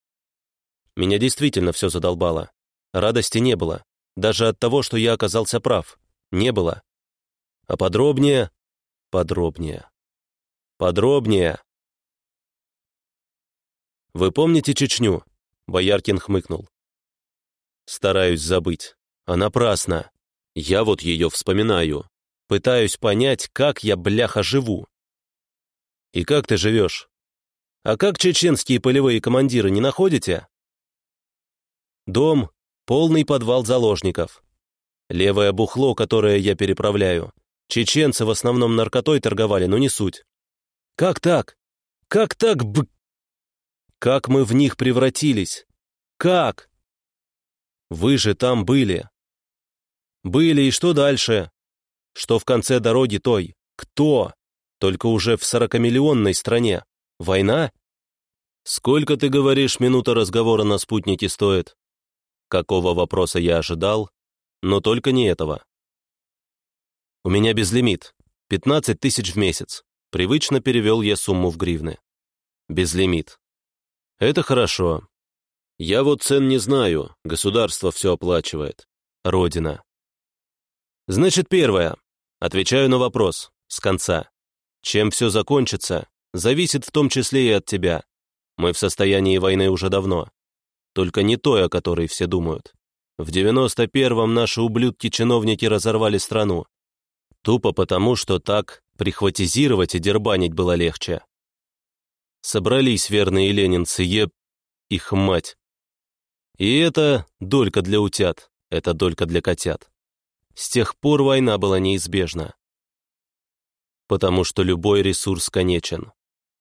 Меня действительно все задолбало. Радости не было. Даже от того, что я оказался прав. Не было. А подробнее? Подробнее. Подробнее. Вы помните Чечню? Бояркин хмыкнул. Стараюсь забыть. А напрасно. Я вот ее вспоминаю. Пытаюсь понять, как я, бляха, живу. И как ты живешь? А как чеченские полевые командиры не находите? Дом — полный подвал заложников. Левое бухло, которое я переправляю. Чеченцы в основном наркотой торговали, но не суть. Как так? Как так, б... Как мы в них превратились? Как? Вы же там были. Были, и что дальше? Что в конце дороги той? Кто? Только уже в сорокамиллионной стране. Война? Сколько, ты говоришь, минута разговора на спутнике стоит? Какого вопроса я ожидал, но только не этого. «У меня безлимит. 15 тысяч в месяц». Привычно перевел я сумму в гривны. «Безлимит. Это хорошо. Я вот цен не знаю, государство все оплачивает. Родина. Значит, первое. Отвечаю на вопрос. С конца. Чем все закончится, зависит в том числе и от тебя. Мы в состоянии войны уже давно. Только не той, о которой все думают. В 91-м наши ублюдки-чиновники разорвали страну. Тупо потому, что так прихватизировать и дербанить было легче. Собрались верные ленинцы, еб... их мать. И это долька для утят, это долька для котят. С тех пор война была неизбежна. Потому что любой ресурс конечен.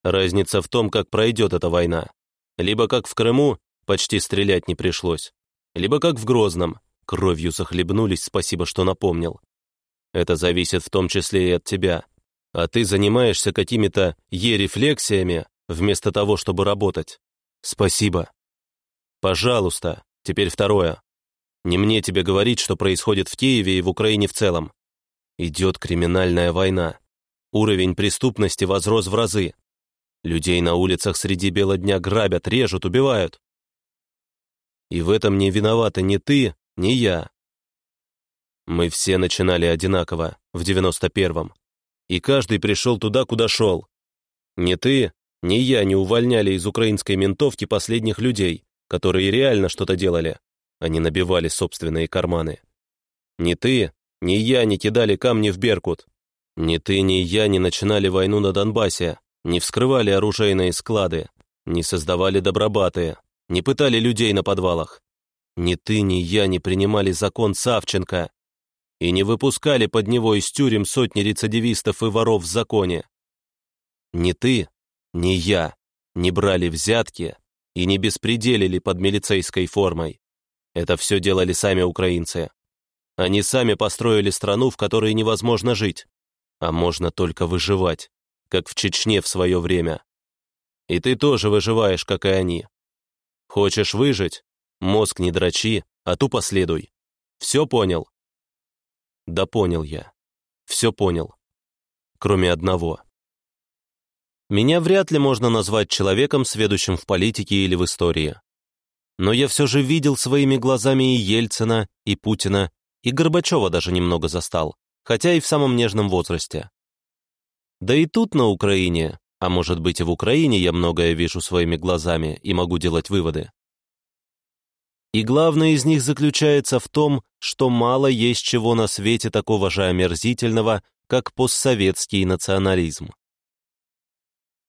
Разница в том, как пройдет эта война. Либо как в Крыму, почти стрелять не пришлось. Либо как в Грозном, кровью захлебнулись, спасибо, что напомнил. Это зависит в том числе и от тебя. А ты занимаешься какими-то е-рефлексиями, вместо того, чтобы работать. Спасибо. Пожалуйста, теперь второе. Не мне тебе говорить, что происходит в Киеве и в Украине в целом. Идет криминальная война. Уровень преступности возрос в разы. Людей на улицах среди бела дня грабят, режут, убивают. И в этом не виноваты ни ты, ни я. Мы все начинали одинаково, в девяносто первом. И каждый пришел туда, куда шел. Ни ты, ни я не увольняли из украинской ментовки последних людей, которые реально что-то делали, не набивали собственные карманы. Ни ты, ни я не кидали камни в Беркут. Ни ты, ни я не начинали войну на Донбассе, не вскрывали оружейные склады, не создавали добробаты, не пытали людей на подвалах. Ни ты, ни я не принимали закон Савченко и не выпускали под него из тюрем сотни рецидивистов и воров в законе. Ни ты, ни я не брали взятки и не беспределили под милицейской формой. Это все делали сами украинцы. Они сами построили страну, в которой невозможно жить, а можно только выживать, как в Чечне в свое время. И ты тоже выживаешь, как и они. Хочешь выжить? Мозг не дрочи, а тупо следуй. Все понял? Да понял я. Все понял. Кроме одного. Меня вряд ли можно назвать человеком, сведущим в политике или в истории. Но я все же видел своими глазами и Ельцина, и Путина, и Горбачева даже немного застал, хотя и в самом нежном возрасте. Да и тут, на Украине, а может быть и в Украине я многое вижу своими глазами и могу делать выводы. И главное из них заключается в том, что мало есть чего на свете такого же омерзительного, как постсоветский национализм.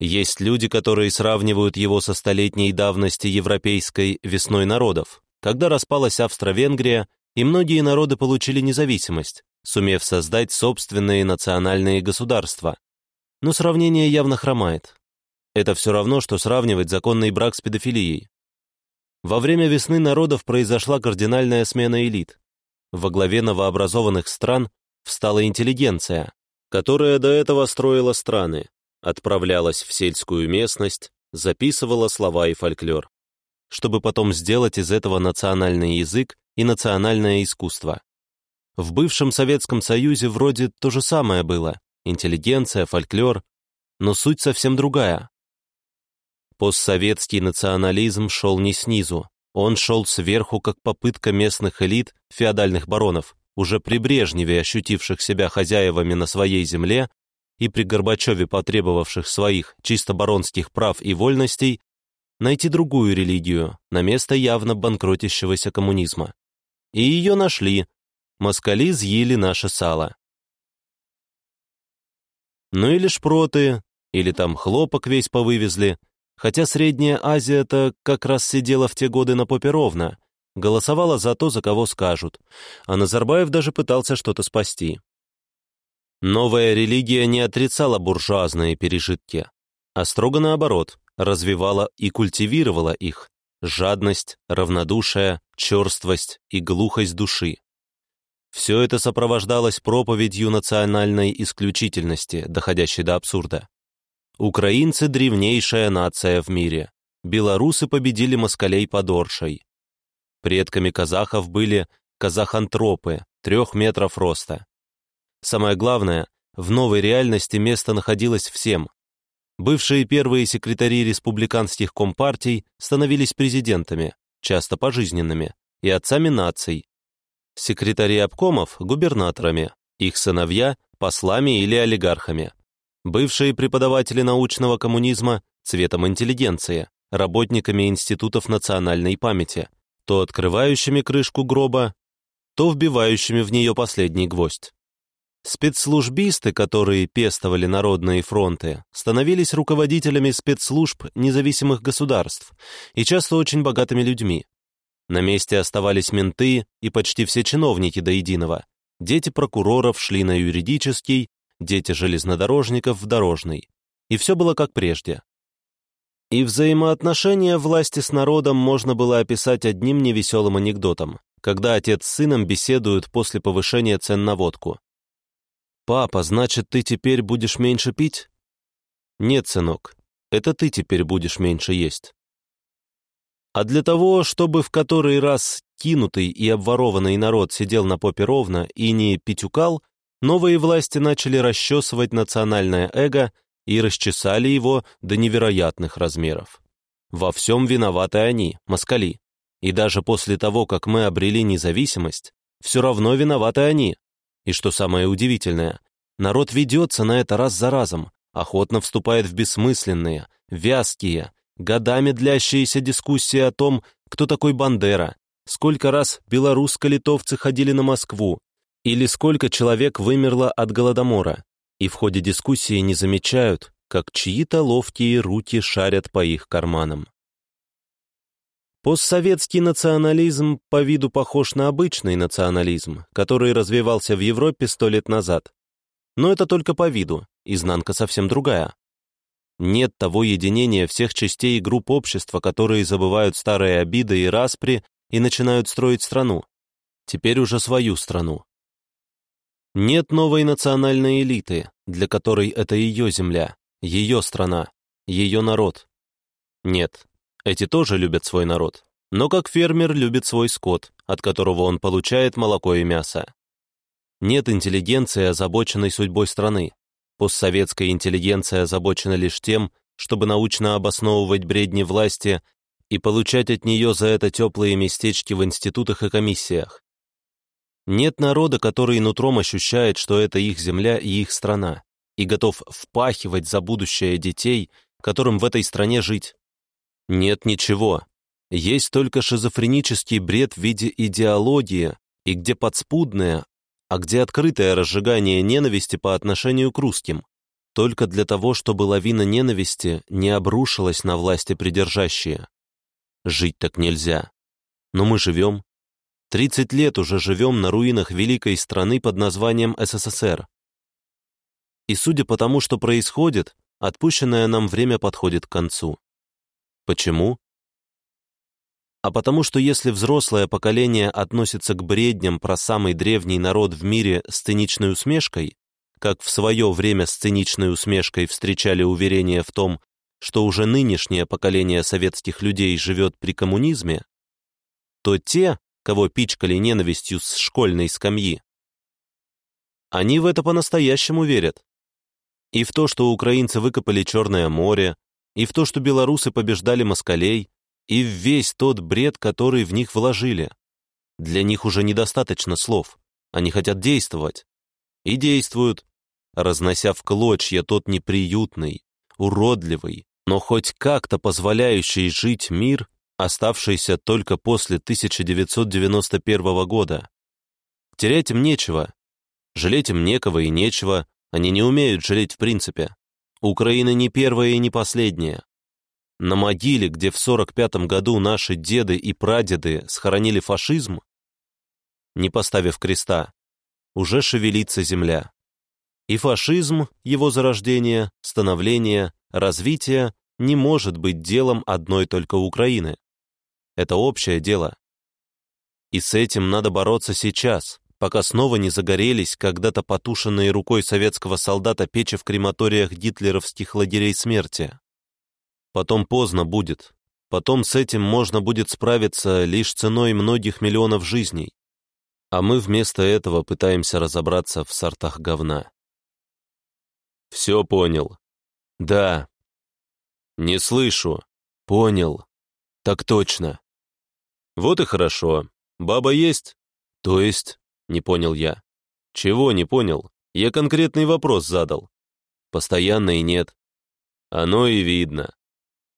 Есть люди, которые сравнивают его со столетней давности европейской «весной народов», когда распалась Австро-Венгрия, и многие народы получили независимость, сумев создать собственные национальные государства. Но сравнение явно хромает. Это все равно, что сравнивать законный брак с педофилией. Во время весны народов произошла кардинальная смена элит. Во главе новообразованных стран встала интеллигенция, которая до этого строила страны, отправлялась в сельскую местность, записывала слова и фольклор, чтобы потом сделать из этого национальный язык и национальное искусство. В бывшем Советском Союзе вроде то же самое было, интеллигенция, фольклор, но суть совсем другая. Постсоветский национализм шел не снизу, он шел сверху как попытка местных элит, феодальных баронов, уже при Брежневе ощутивших себя хозяевами на своей земле, и при Горбачеве потребовавших своих чисто баронских прав и вольностей, найти другую религию на место явно банкротящегося коммунизма. И ее нашли. Москали съели наше сало. Ну или шпроты, или там хлопок весь повывезли, хотя Средняя Азия-то как раз сидела в те годы на попе ровно, голосовала за то, за кого скажут, а Назарбаев даже пытался что-то спасти. Новая религия не отрицала буржуазные пережитки, а строго наоборот, развивала и культивировала их, жадность, равнодушие, черствость и глухость души. Все это сопровождалось проповедью национальной исключительности, доходящей до абсурда. Украинцы — древнейшая нация в мире. Белорусы победили москалей под Оршей. Предками казахов были казахантропы, трех метров роста. Самое главное, в новой реальности место находилось всем. Бывшие первые секретари республиканских компартий становились президентами, часто пожизненными, и отцами наций. Секретари обкомов – губернаторами, их сыновья – послами или олигархами. Бывшие преподаватели научного коммунизма – цветом интеллигенции, работниками институтов национальной памяти, то открывающими крышку гроба, то вбивающими в нее последний гвоздь. Спецслужбисты, которые пестовали народные фронты, становились руководителями спецслужб независимых государств и часто очень богатыми людьми. На месте оставались менты и почти все чиновники до единого. Дети прокуроров шли на юридический, дети железнодорожников в дорожный. И все было как прежде. И взаимоотношения власти с народом можно было описать одним невеселым анекдотом, когда отец с сыном беседуют после повышения цен на водку. «Папа, значит, ты теперь будешь меньше пить?» «Нет, сынок, это ты теперь будешь меньше есть». А для того, чтобы в который раз кинутый и обворованный народ сидел на попе ровно и не пятюкал, новые власти начали расчесывать национальное эго и расчесали его до невероятных размеров. Во всем виноваты они, москали. И даже после того, как мы обрели независимость, все равно виноваты они, и что самое удивительное, народ ведется на это раз за разом, охотно вступает в бессмысленные, вязкие, годами длящиеся дискуссии о том, кто такой Бандера, сколько раз белорусско-литовцы ходили на Москву, или сколько человек вымерло от голодомора, и в ходе дискуссии не замечают, как чьи-то ловкие руки шарят по их карманам. Постсоветский национализм по виду похож на обычный национализм, который развивался в Европе сто лет назад. Но это только по виду, изнанка совсем другая. Нет того единения всех частей и групп общества, которые забывают старые обиды и распри и начинают строить страну. Теперь уже свою страну. Нет новой национальной элиты, для которой это ее земля, ее страна, ее народ. Нет, эти тоже любят свой народ, но как фермер любит свой скот, от которого он получает молоко и мясо. Нет интеллигенции, озабоченной судьбой страны. Постсоветская интеллигенция озабочена лишь тем, чтобы научно обосновывать бредни власти и получать от нее за это теплые местечки в институтах и комиссиях. Нет народа, который нутром ощущает, что это их земля и их страна, и готов впахивать за будущее детей, которым в этой стране жить. Нет ничего. Есть только шизофренический бред в виде идеологии, и где подспудное, а где открытое разжигание ненависти по отношению к русским, только для того, чтобы лавина ненависти не обрушилась на власти придержащие. Жить так нельзя. Но мы живем. 30 лет уже живем на руинах великой страны под названием СССР. И судя по тому, что происходит, отпущенное нам время подходит к концу. Почему? А потому что если взрослое поколение относится к бредням про самый древний народ в мире с циничной усмешкой, как в свое время с циничной усмешкой встречали уверение в том, что уже нынешнее поколение советских людей живет при коммунизме, то те, кого пичкали ненавистью с школьной скамьи, они в это по-настоящему верят. И в то, что украинцы выкопали Черное море, и в то, что белорусы побеждали москалей, и в весь тот бред, который в них вложили. Для них уже недостаточно слов, они хотят действовать. И действуют, разнося в клочья тот неприютный, уродливый, но хоть как-то позволяющий жить мир, оставшийся только после 1991 года. Терять им нечего, жалеть им некого и нечего, они не умеют жалеть в принципе. Украина не первая и не последняя. На могиле, где в 45-м году наши деды и прадеды схоронили фашизм, не поставив креста, уже шевелится земля. И фашизм, его зарождение, становление, развитие не может быть делом одной только Украины. Это общее дело. И с этим надо бороться сейчас, пока снова не загорелись когда-то потушенные рукой советского солдата печи в крематориях гитлеровских лагерей смерти. Потом поздно будет. Потом с этим можно будет справиться лишь ценой многих миллионов жизней. А мы вместо этого пытаемся разобраться в сортах говна. Все понял. Да. Не слышу. Понял. Так точно. Вот и хорошо. Баба есть? То есть? Не понял я. Чего не понял? Я конкретный вопрос задал. Постоянно и нет. Оно и видно.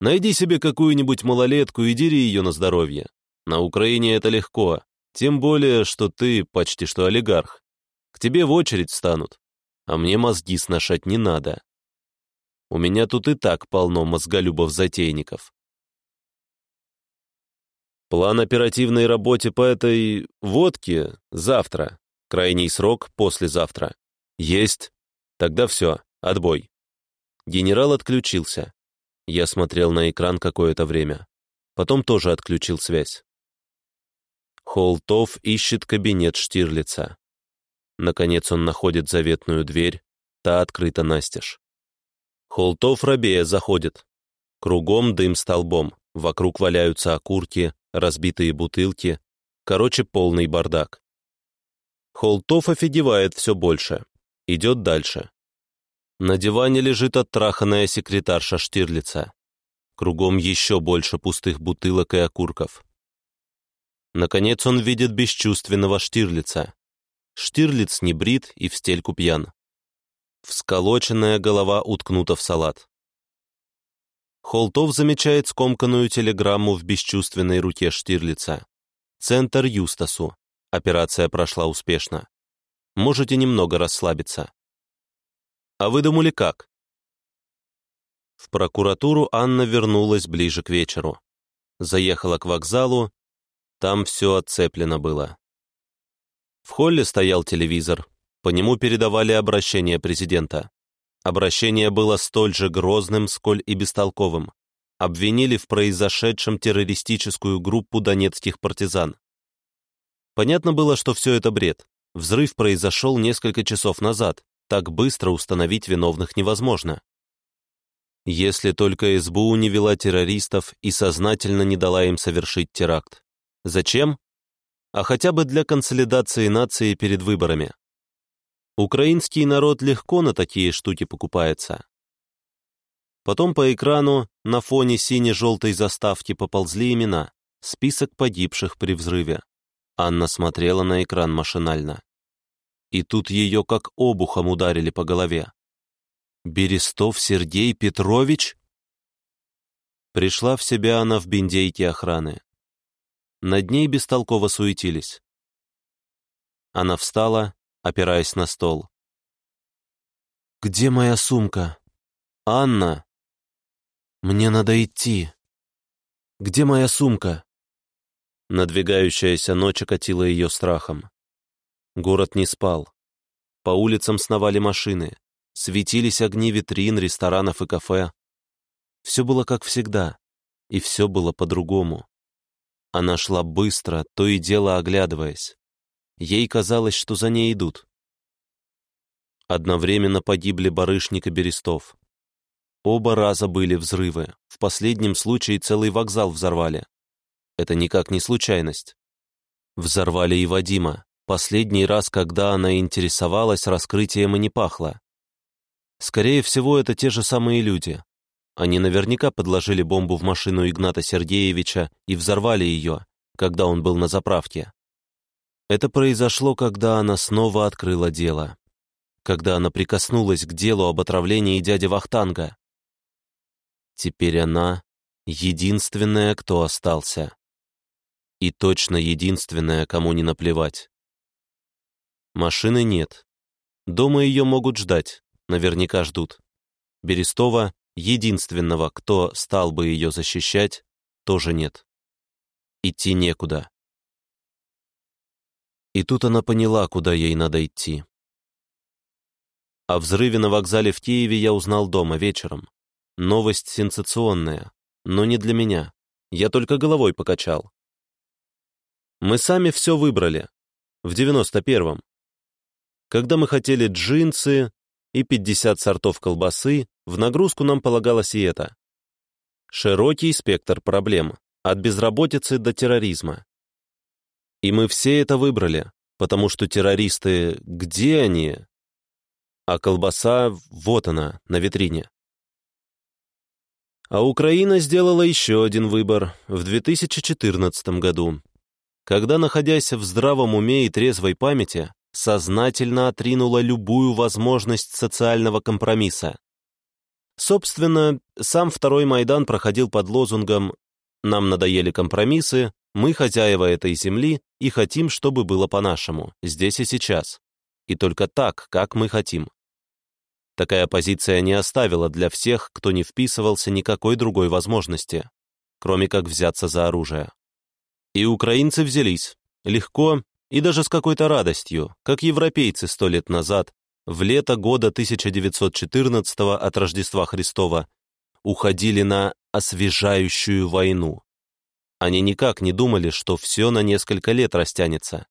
Найди себе какую-нибудь малолетку и дери ее на здоровье. На Украине это легко, тем более, что ты почти что олигарх. К тебе в очередь встанут, а мне мозги сношать не надо. У меня тут и так полно мозголюбов-затейников. План оперативной работе по этой водке завтра. Крайний срок послезавтра. Есть. Тогда все, отбой. Генерал отключился. Я смотрел на экран какое-то время. Потом тоже отключил связь. Холтов ищет кабинет Штирлица. Наконец он находит заветную дверь, та открыта настежь. Холтов рабея заходит. Кругом дым столбом, вокруг валяются окурки, разбитые бутылки. Короче, полный бардак. Холтов офигевает все больше. Идет дальше. На диване лежит оттраханная секретарша Штирлица. Кругом еще больше пустых бутылок и окурков. Наконец он видит бесчувственного Штирлица. Штирлиц не брит и в стельку пьян. Всколоченная голова уткнута в салат. Холтов замечает скомканную телеграмму в бесчувственной руке Штирлица. Центр Юстасу. Операция прошла успешно. Можете немного расслабиться. А вы думали как? В прокуратуру Анна вернулась ближе к вечеру. Заехала к вокзалу там все отцеплено было. В холле стоял телевизор. По нему передавали обращение президента. Обращение было столь же грозным, сколь и бестолковым. Обвинили в произошедшем террористическую группу донецких партизан. Понятно было, что все это бред. Взрыв произошел несколько часов назад. Так быстро установить виновных невозможно. Если только СБУ не вела террористов и сознательно не дала им совершить теракт. Зачем? А хотя бы для консолидации нации перед выборами. Украинский народ легко на такие штуки покупается. Потом по экрану на фоне сине-желтой заставки поползли имена, список погибших при взрыве. Анна смотрела на экран машинально. И тут ее как обухом ударили по голове. «Берестов Сергей Петрович?» Пришла в себя она в бендейке охраны. Над ней бестолково суетились. Она встала, опираясь на стол. «Где моя сумка? Анна! Мне надо идти. Где моя сумка?» Надвигающаяся ночь окатила ее страхом. Город не спал. По улицам сновали машины, светились огни витрин, ресторанов и кафе. Все было как всегда, и все было по-другому. Она шла быстро, то и дело оглядываясь. Ей казалось, что за ней идут. Одновременно погибли Барышник и Берестов. Оба раза были взрывы. В последнем случае целый вокзал взорвали. Это никак не случайность. Взорвали и Вадима. Последний раз, когда она интересовалась, раскрытием и не пахло. Скорее всего, это те же самые люди. Они наверняка подложили бомбу в машину Игната Сергеевича и взорвали ее, когда он был на заправке. Это произошло, когда она снова открыла дело. Когда она прикоснулась к делу об отравлении дяди Вахтанга. Теперь она — единственная, кто остался. И точно единственная, кому не наплевать. Машины нет. Дома ее могут ждать, наверняка ждут. Берестова единственного, кто стал бы ее защищать, тоже нет. Идти некуда. И тут она поняла, куда ей надо идти. О взрыве на вокзале в Киеве я узнал дома вечером. Новость сенсационная, но не для меня. Я только головой покачал. Мы сами все выбрали. В 91-м. Когда мы хотели джинсы и 50 сортов колбасы, в нагрузку нам полагалось и это. Широкий спектр проблем, от безработицы до терроризма. И мы все это выбрали, потому что террористы, где они? А колбаса, вот она, на витрине. А Украина сделала еще один выбор в 2014 году, когда, находясь в здравом уме и трезвой памяти, сознательно отринула любую возможность социального компромисса. Собственно, сам второй Майдан проходил под лозунгом «Нам надоели компромиссы, мы хозяева этой земли и хотим, чтобы было по-нашему, здесь и сейчас. И только так, как мы хотим». Такая позиция не оставила для всех, кто не вписывался никакой другой возможности, кроме как взяться за оружие. И украинцы взялись, легко и даже с какой-то радостью, как европейцы сто лет назад, в лето года 1914 от Рождества Христова, уходили на освежающую войну. Они никак не думали, что все на несколько лет растянется.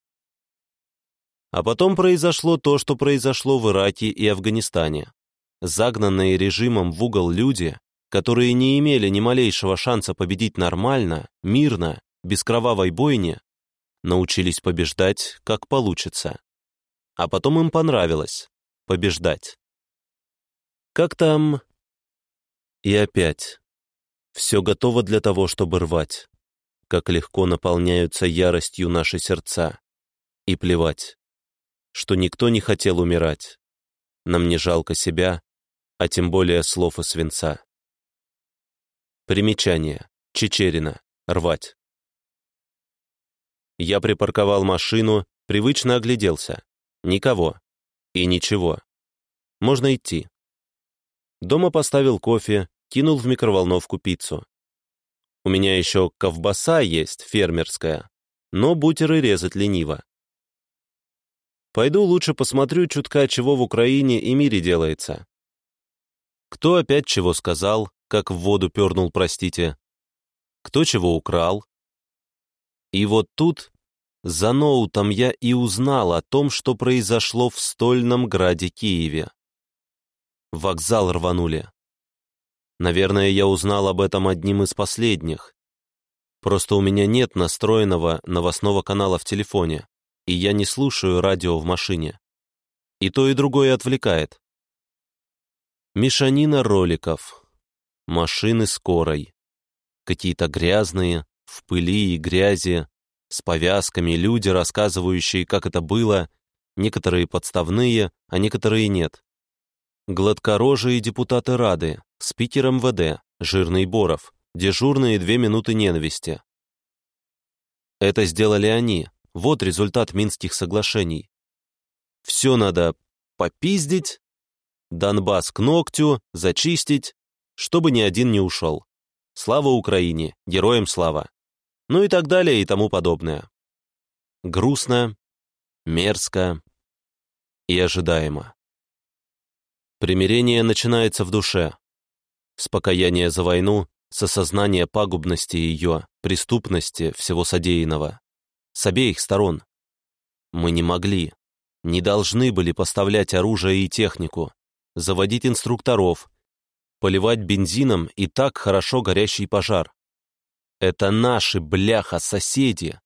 А потом произошло то, что произошло в Ираке и Афганистане. Загнанные режимом в угол люди, которые не имели ни малейшего шанса победить нормально, мирно, без кровавой бойни, научились побеждать, как получится. А потом им понравилось побеждать. Как там? И опять. Все готово для того, чтобы рвать. Как легко наполняются яростью наши сердца. И плевать что никто не хотел умирать. Нам не жалко себя, а тем более слов и свинца. Примечание. Чечерина. Рвать. Я припарковал машину, привычно огляделся. Никого. И ничего. Можно идти. Дома поставил кофе, кинул в микроволновку пиццу. У меня еще ковбаса есть, фермерская, но бутеры резать лениво. Пойду лучше посмотрю чутка, чего в Украине и мире делается. Кто опять чего сказал, как в воду пернул, простите? Кто чего украл? И вот тут за ноутом я и узнал о том, что произошло в стольном граде Киеве. Вокзал рванули. Наверное, я узнал об этом одним из последних. Просто у меня нет настроенного новостного канала в телефоне и я не слушаю радио в машине. И то, и другое отвлекает. Мешанина роликов. Машины скорой. Какие-то грязные, в пыли и грязи, с повязками люди, рассказывающие, как это было, некоторые подставные, а некоторые нет. Гладкорожие депутаты Рады, спикер МВД, жирный Боров, дежурные две минуты ненависти. Это сделали они, вот результат Минских соглашений. Все надо попиздить, Донбасс к ногтю, зачистить, чтобы ни один не ушел. Слава Украине, героям слава. Ну и так далее и тому подобное. Грустно, мерзко и ожидаемо. Примирение начинается в душе. С покаяния за войну, с осознания пагубности ее, преступности всего содеянного с обеих сторон. Мы не могли, не должны были поставлять оружие и технику, заводить инструкторов, поливать бензином и так хорошо горящий пожар. Это наши, бляха, соседи.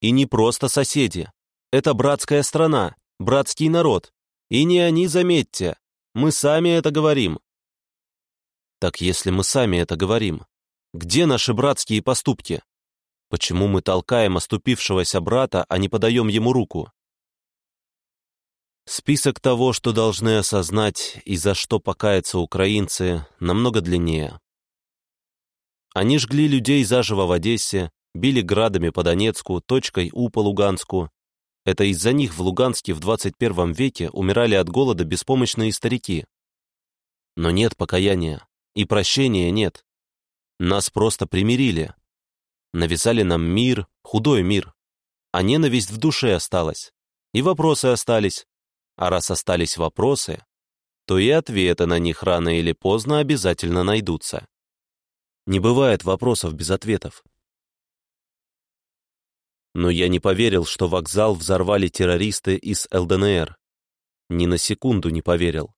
И не просто соседи. Это братская страна, братский народ. И не они, заметьте, мы сами это говорим. Так если мы сами это говорим, где наши братские поступки? Почему мы толкаем оступившегося брата, а не подаем ему руку? Список того, что должны осознать и за что покаяться украинцы, намного длиннее. Они жгли людей заживо в Одессе, били градами по Донецку, точкой У по Луганску. Это из-за них в Луганске в 21 веке умирали от голода беспомощные старики. Но нет покаяния, и прощения нет. Нас просто примирили, навязали нам мир, худой мир, а ненависть в душе осталась, и вопросы остались. А раз остались вопросы, то и ответы на них рано или поздно обязательно найдутся. Не бывает вопросов без ответов. Но я не поверил, что вокзал взорвали террористы из ЛДНР. Ни на секунду не поверил.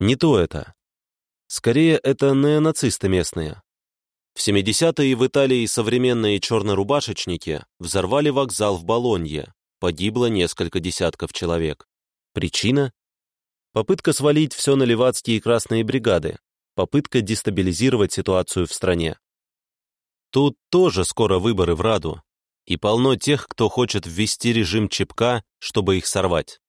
Не то это. Скорее, это неонацисты местные. В 70-е в Италии современные чернорубашечники взорвали вокзал в Болонье, погибло несколько десятков человек. Причина? Попытка свалить все на левацкие красные бригады, попытка дестабилизировать ситуацию в стране. Тут тоже скоро выборы в Раду, и полно тех, кто хочет ввести режим Чепка, чтобы их сорвать.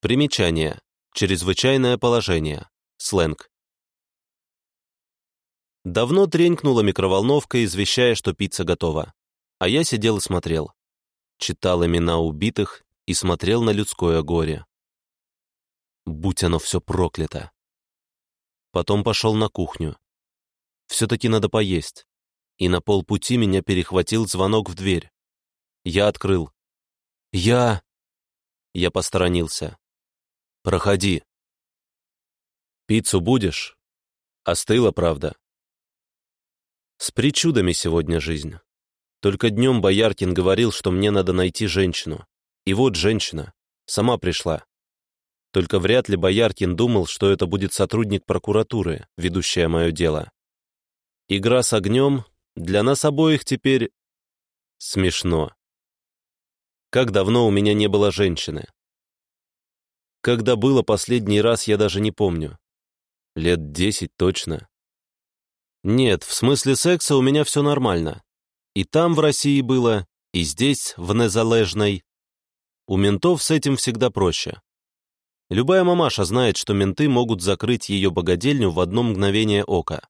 Примечание. Чрезвычайное положение. Сленг. Давно тренькнула микроволновка, извещая, что пицца готова. А я сидел и смотрел. Читал имена убитых и смотрел на людское горе. Будь оно все проклято. Потом пошел на кухню. Все-таки надо поесть. И на полпути меня перехватил звонок в дверь. Я открыл. «Я...» Я посторонился. «Проходи». «Пиццу будешь?» Остыла, правда. С причудами сегодня жизнь. Только днем Бояркин говорил, что мне надо найти женщину. И вот женщина. Сама пришла. Только вряд ли Бояркин думал, что это будет сотрудник прокуратуры, ведущая мое дело. Игра с огнем для нас обоих теперь смешно. Как давно у меня не было женщины? Когда было последний раз, я даже не помню. Лет десять точно. Нет, в смысле секса у меня все нормально. И там в России было, и здесь, в Незалежной. У ментов с этим всегда проще. Любая мамаша знает, что менты могут закрыть ее богадельню в одно мгновение ока.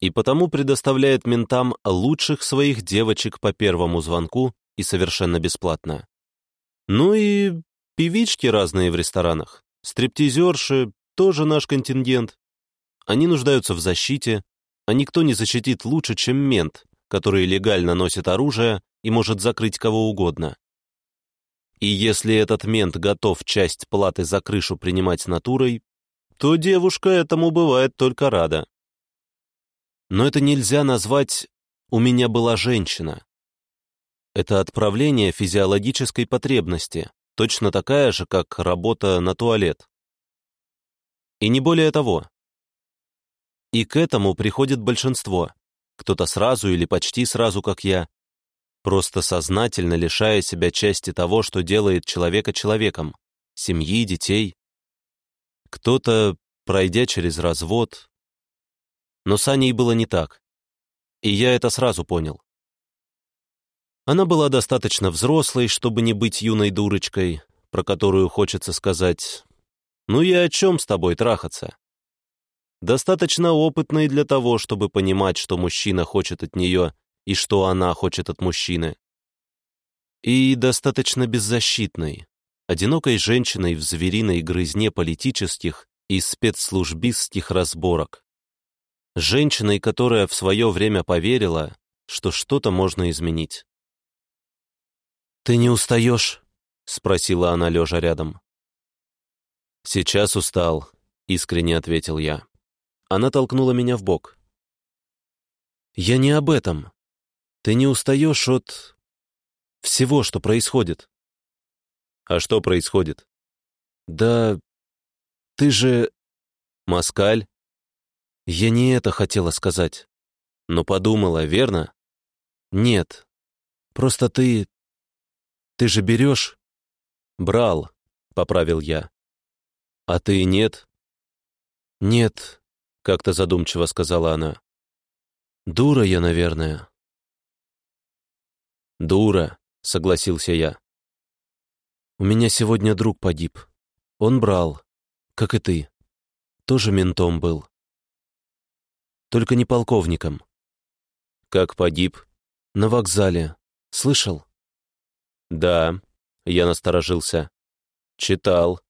И потому предоставляет ментам лучших своих девочек по первому звонку и совершенно бесплатно. Ну и певички разные в ресторанах, стриптизерши, тоже наш контингент. Они нуждаются в защите, а никто не защитит лучше, чем мент, который легально носит оружие и может закрыть кого угодно. И если этот мент готов часть платы за крышу принимать натурой, то девушка этому бывает только рада. Но это нельзя назвать «у меня была женщина». Это отправление физиологической потребности, точно такая же, как работа на туалет. И не более того, и к этому приходит большинство. Кто-то сразу или почти сразу, как я. Просто сознательно лишая себя части того, что делает человека человеком. Семьи, детей. Кто-то, пройдя через развод. Но с Аней было не так. И я это сразу понял. Она была достаточно взрослой, чтобы не быть юной дурочкой, про которую хочется сказать «Ну и о чем с тобой трахаться?» Достаточно опытной для того, чтобы понимать, что мужчина хочет от нее и что она хочет от мужчины. И достаточно беззащитной, одинокой женщиной в звериной грызне политических и спецслужбистских разборок. Женщиной, которая в свое время поверила, что что-то можно изменить. «Ты не устаешь?» — спросила она, лежа рядом. «Сейчас устал», — искренне ответил я. Она толкнула меня в бок. «Я не об этом. Ты не устаешь от... всего, что происходит». «А что происходит?» «Да... ты же... москаль?» «Я не это хотела сказать. Но подумала, верно?» «Нет. Просто ты... ты же берешь?» «Брал», — поправил я. «А ты нет?» «Нет, как-то задумчиво сказала она. «Дура я, наверное». «Дура», — согласился я. «У меня сегодня друг погиб. Он брал, как и ты. Тоже ментом был. Только не полковником». «Как погиб?» «На вокзале. Слышал?» «Да», — я насторожился. «Читал.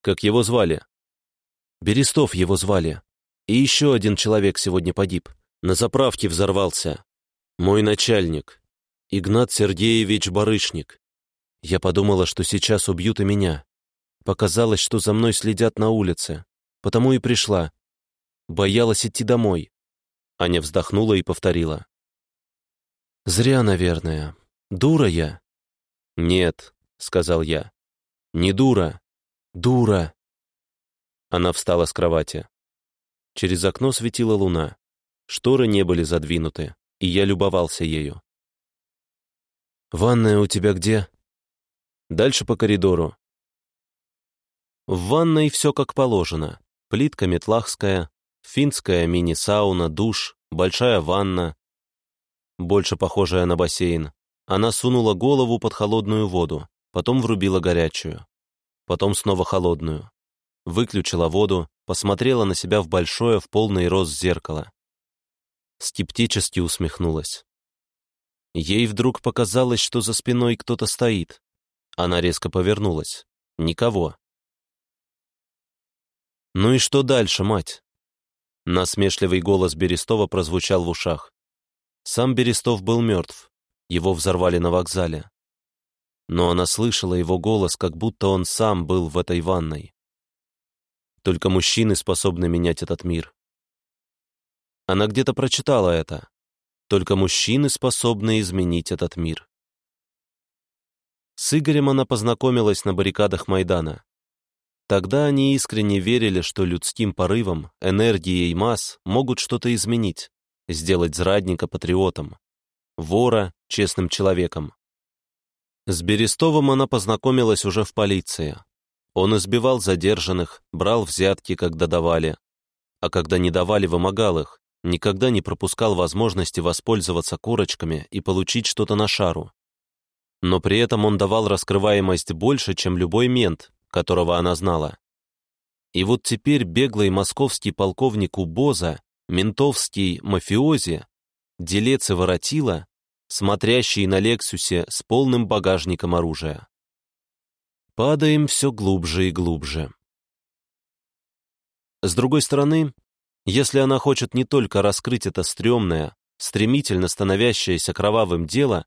Как его звали?» «Берестов его звали. И еще один человек сегодня погиб. На заправке взорвался. Мой начальник. Игнат Сергеевич Барышник. Я подумала, что сейчас убьют и меня. Показалось, что за мной следят на улице. Потому и пришла. Боялась идти домой. Аня вздохнула и повторила. «Зря, наверное. Дура я». «Нет», — сказал я. «Не дура. Дура». Она встала с кровати. Через окно светила луна. Шторы не были задвинуты, и я любовался ею. «Ванная у тебя где?» Дальше по коридору. В ванной все как положено. Плитка метлахская, финская мини-сауна, душ, большая ванна, больше похожая на бассейн. Она сунула голову под холодную воду, потом врубила горячую, потом снова холодную. Выключила воду, посмотрела на себя в большое, в полный рост зеркало. Скептически усмехнулась. Ей вдруг показалось, что за спиной кто-то стоит. Она резко повернулась. Никого. «Ну и что дальше, мать?» Насмешливый голос Берестова прозвучал в ушах. Сам Берестов был мертв. Его взорвали на вокзале. Но она слышала его голос, как будто он сам был в этой ванной. Только мужчины способны менять этот мир. Она где-то прочитала это. Только мужчины способны изменить этот мир. С Игорем она познакомилась на баррикадах Майдана. Тогда они искренне верили, что людским порывом, энергией масс могут что-то изменить, сделать зрадника патриотом, вора честным человеком. С Берестовым она познакомилась уже в полиции. Он избивал задержанных, брал взятки, когда давали, а когда не давали, вымогал их, никогда не пропускал возможности воспользоваться корочками и получить что-то на шару. Но при этом он давал раскрываемость больше, чем любой мент, которого она знала. И вот теперь беглый московский полковник Убоза, ментовский мафиози, делец и воротила, смотрящий на Лексусе с полным багажником оружия. Падаем все глубже и глубже. С другой стороны, если она хочет не только раскрыть это стрёмное, стремительно становящееся кровавым дело,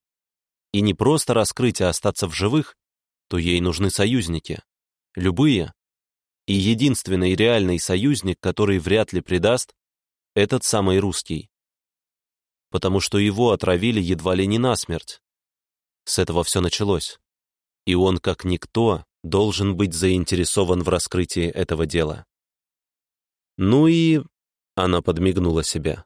и не просто раскрыть, а остаться в живых, то ей нужны союзники любые. И единственный реальный союзник, который вряд ли предаст, этот самый русский. Потому что его отравили едва ли не насмерть. С этого все началось. И он, как никто, должен быть заинтересован в раскрытии этого дела. Ну и... Она подмигнула себя.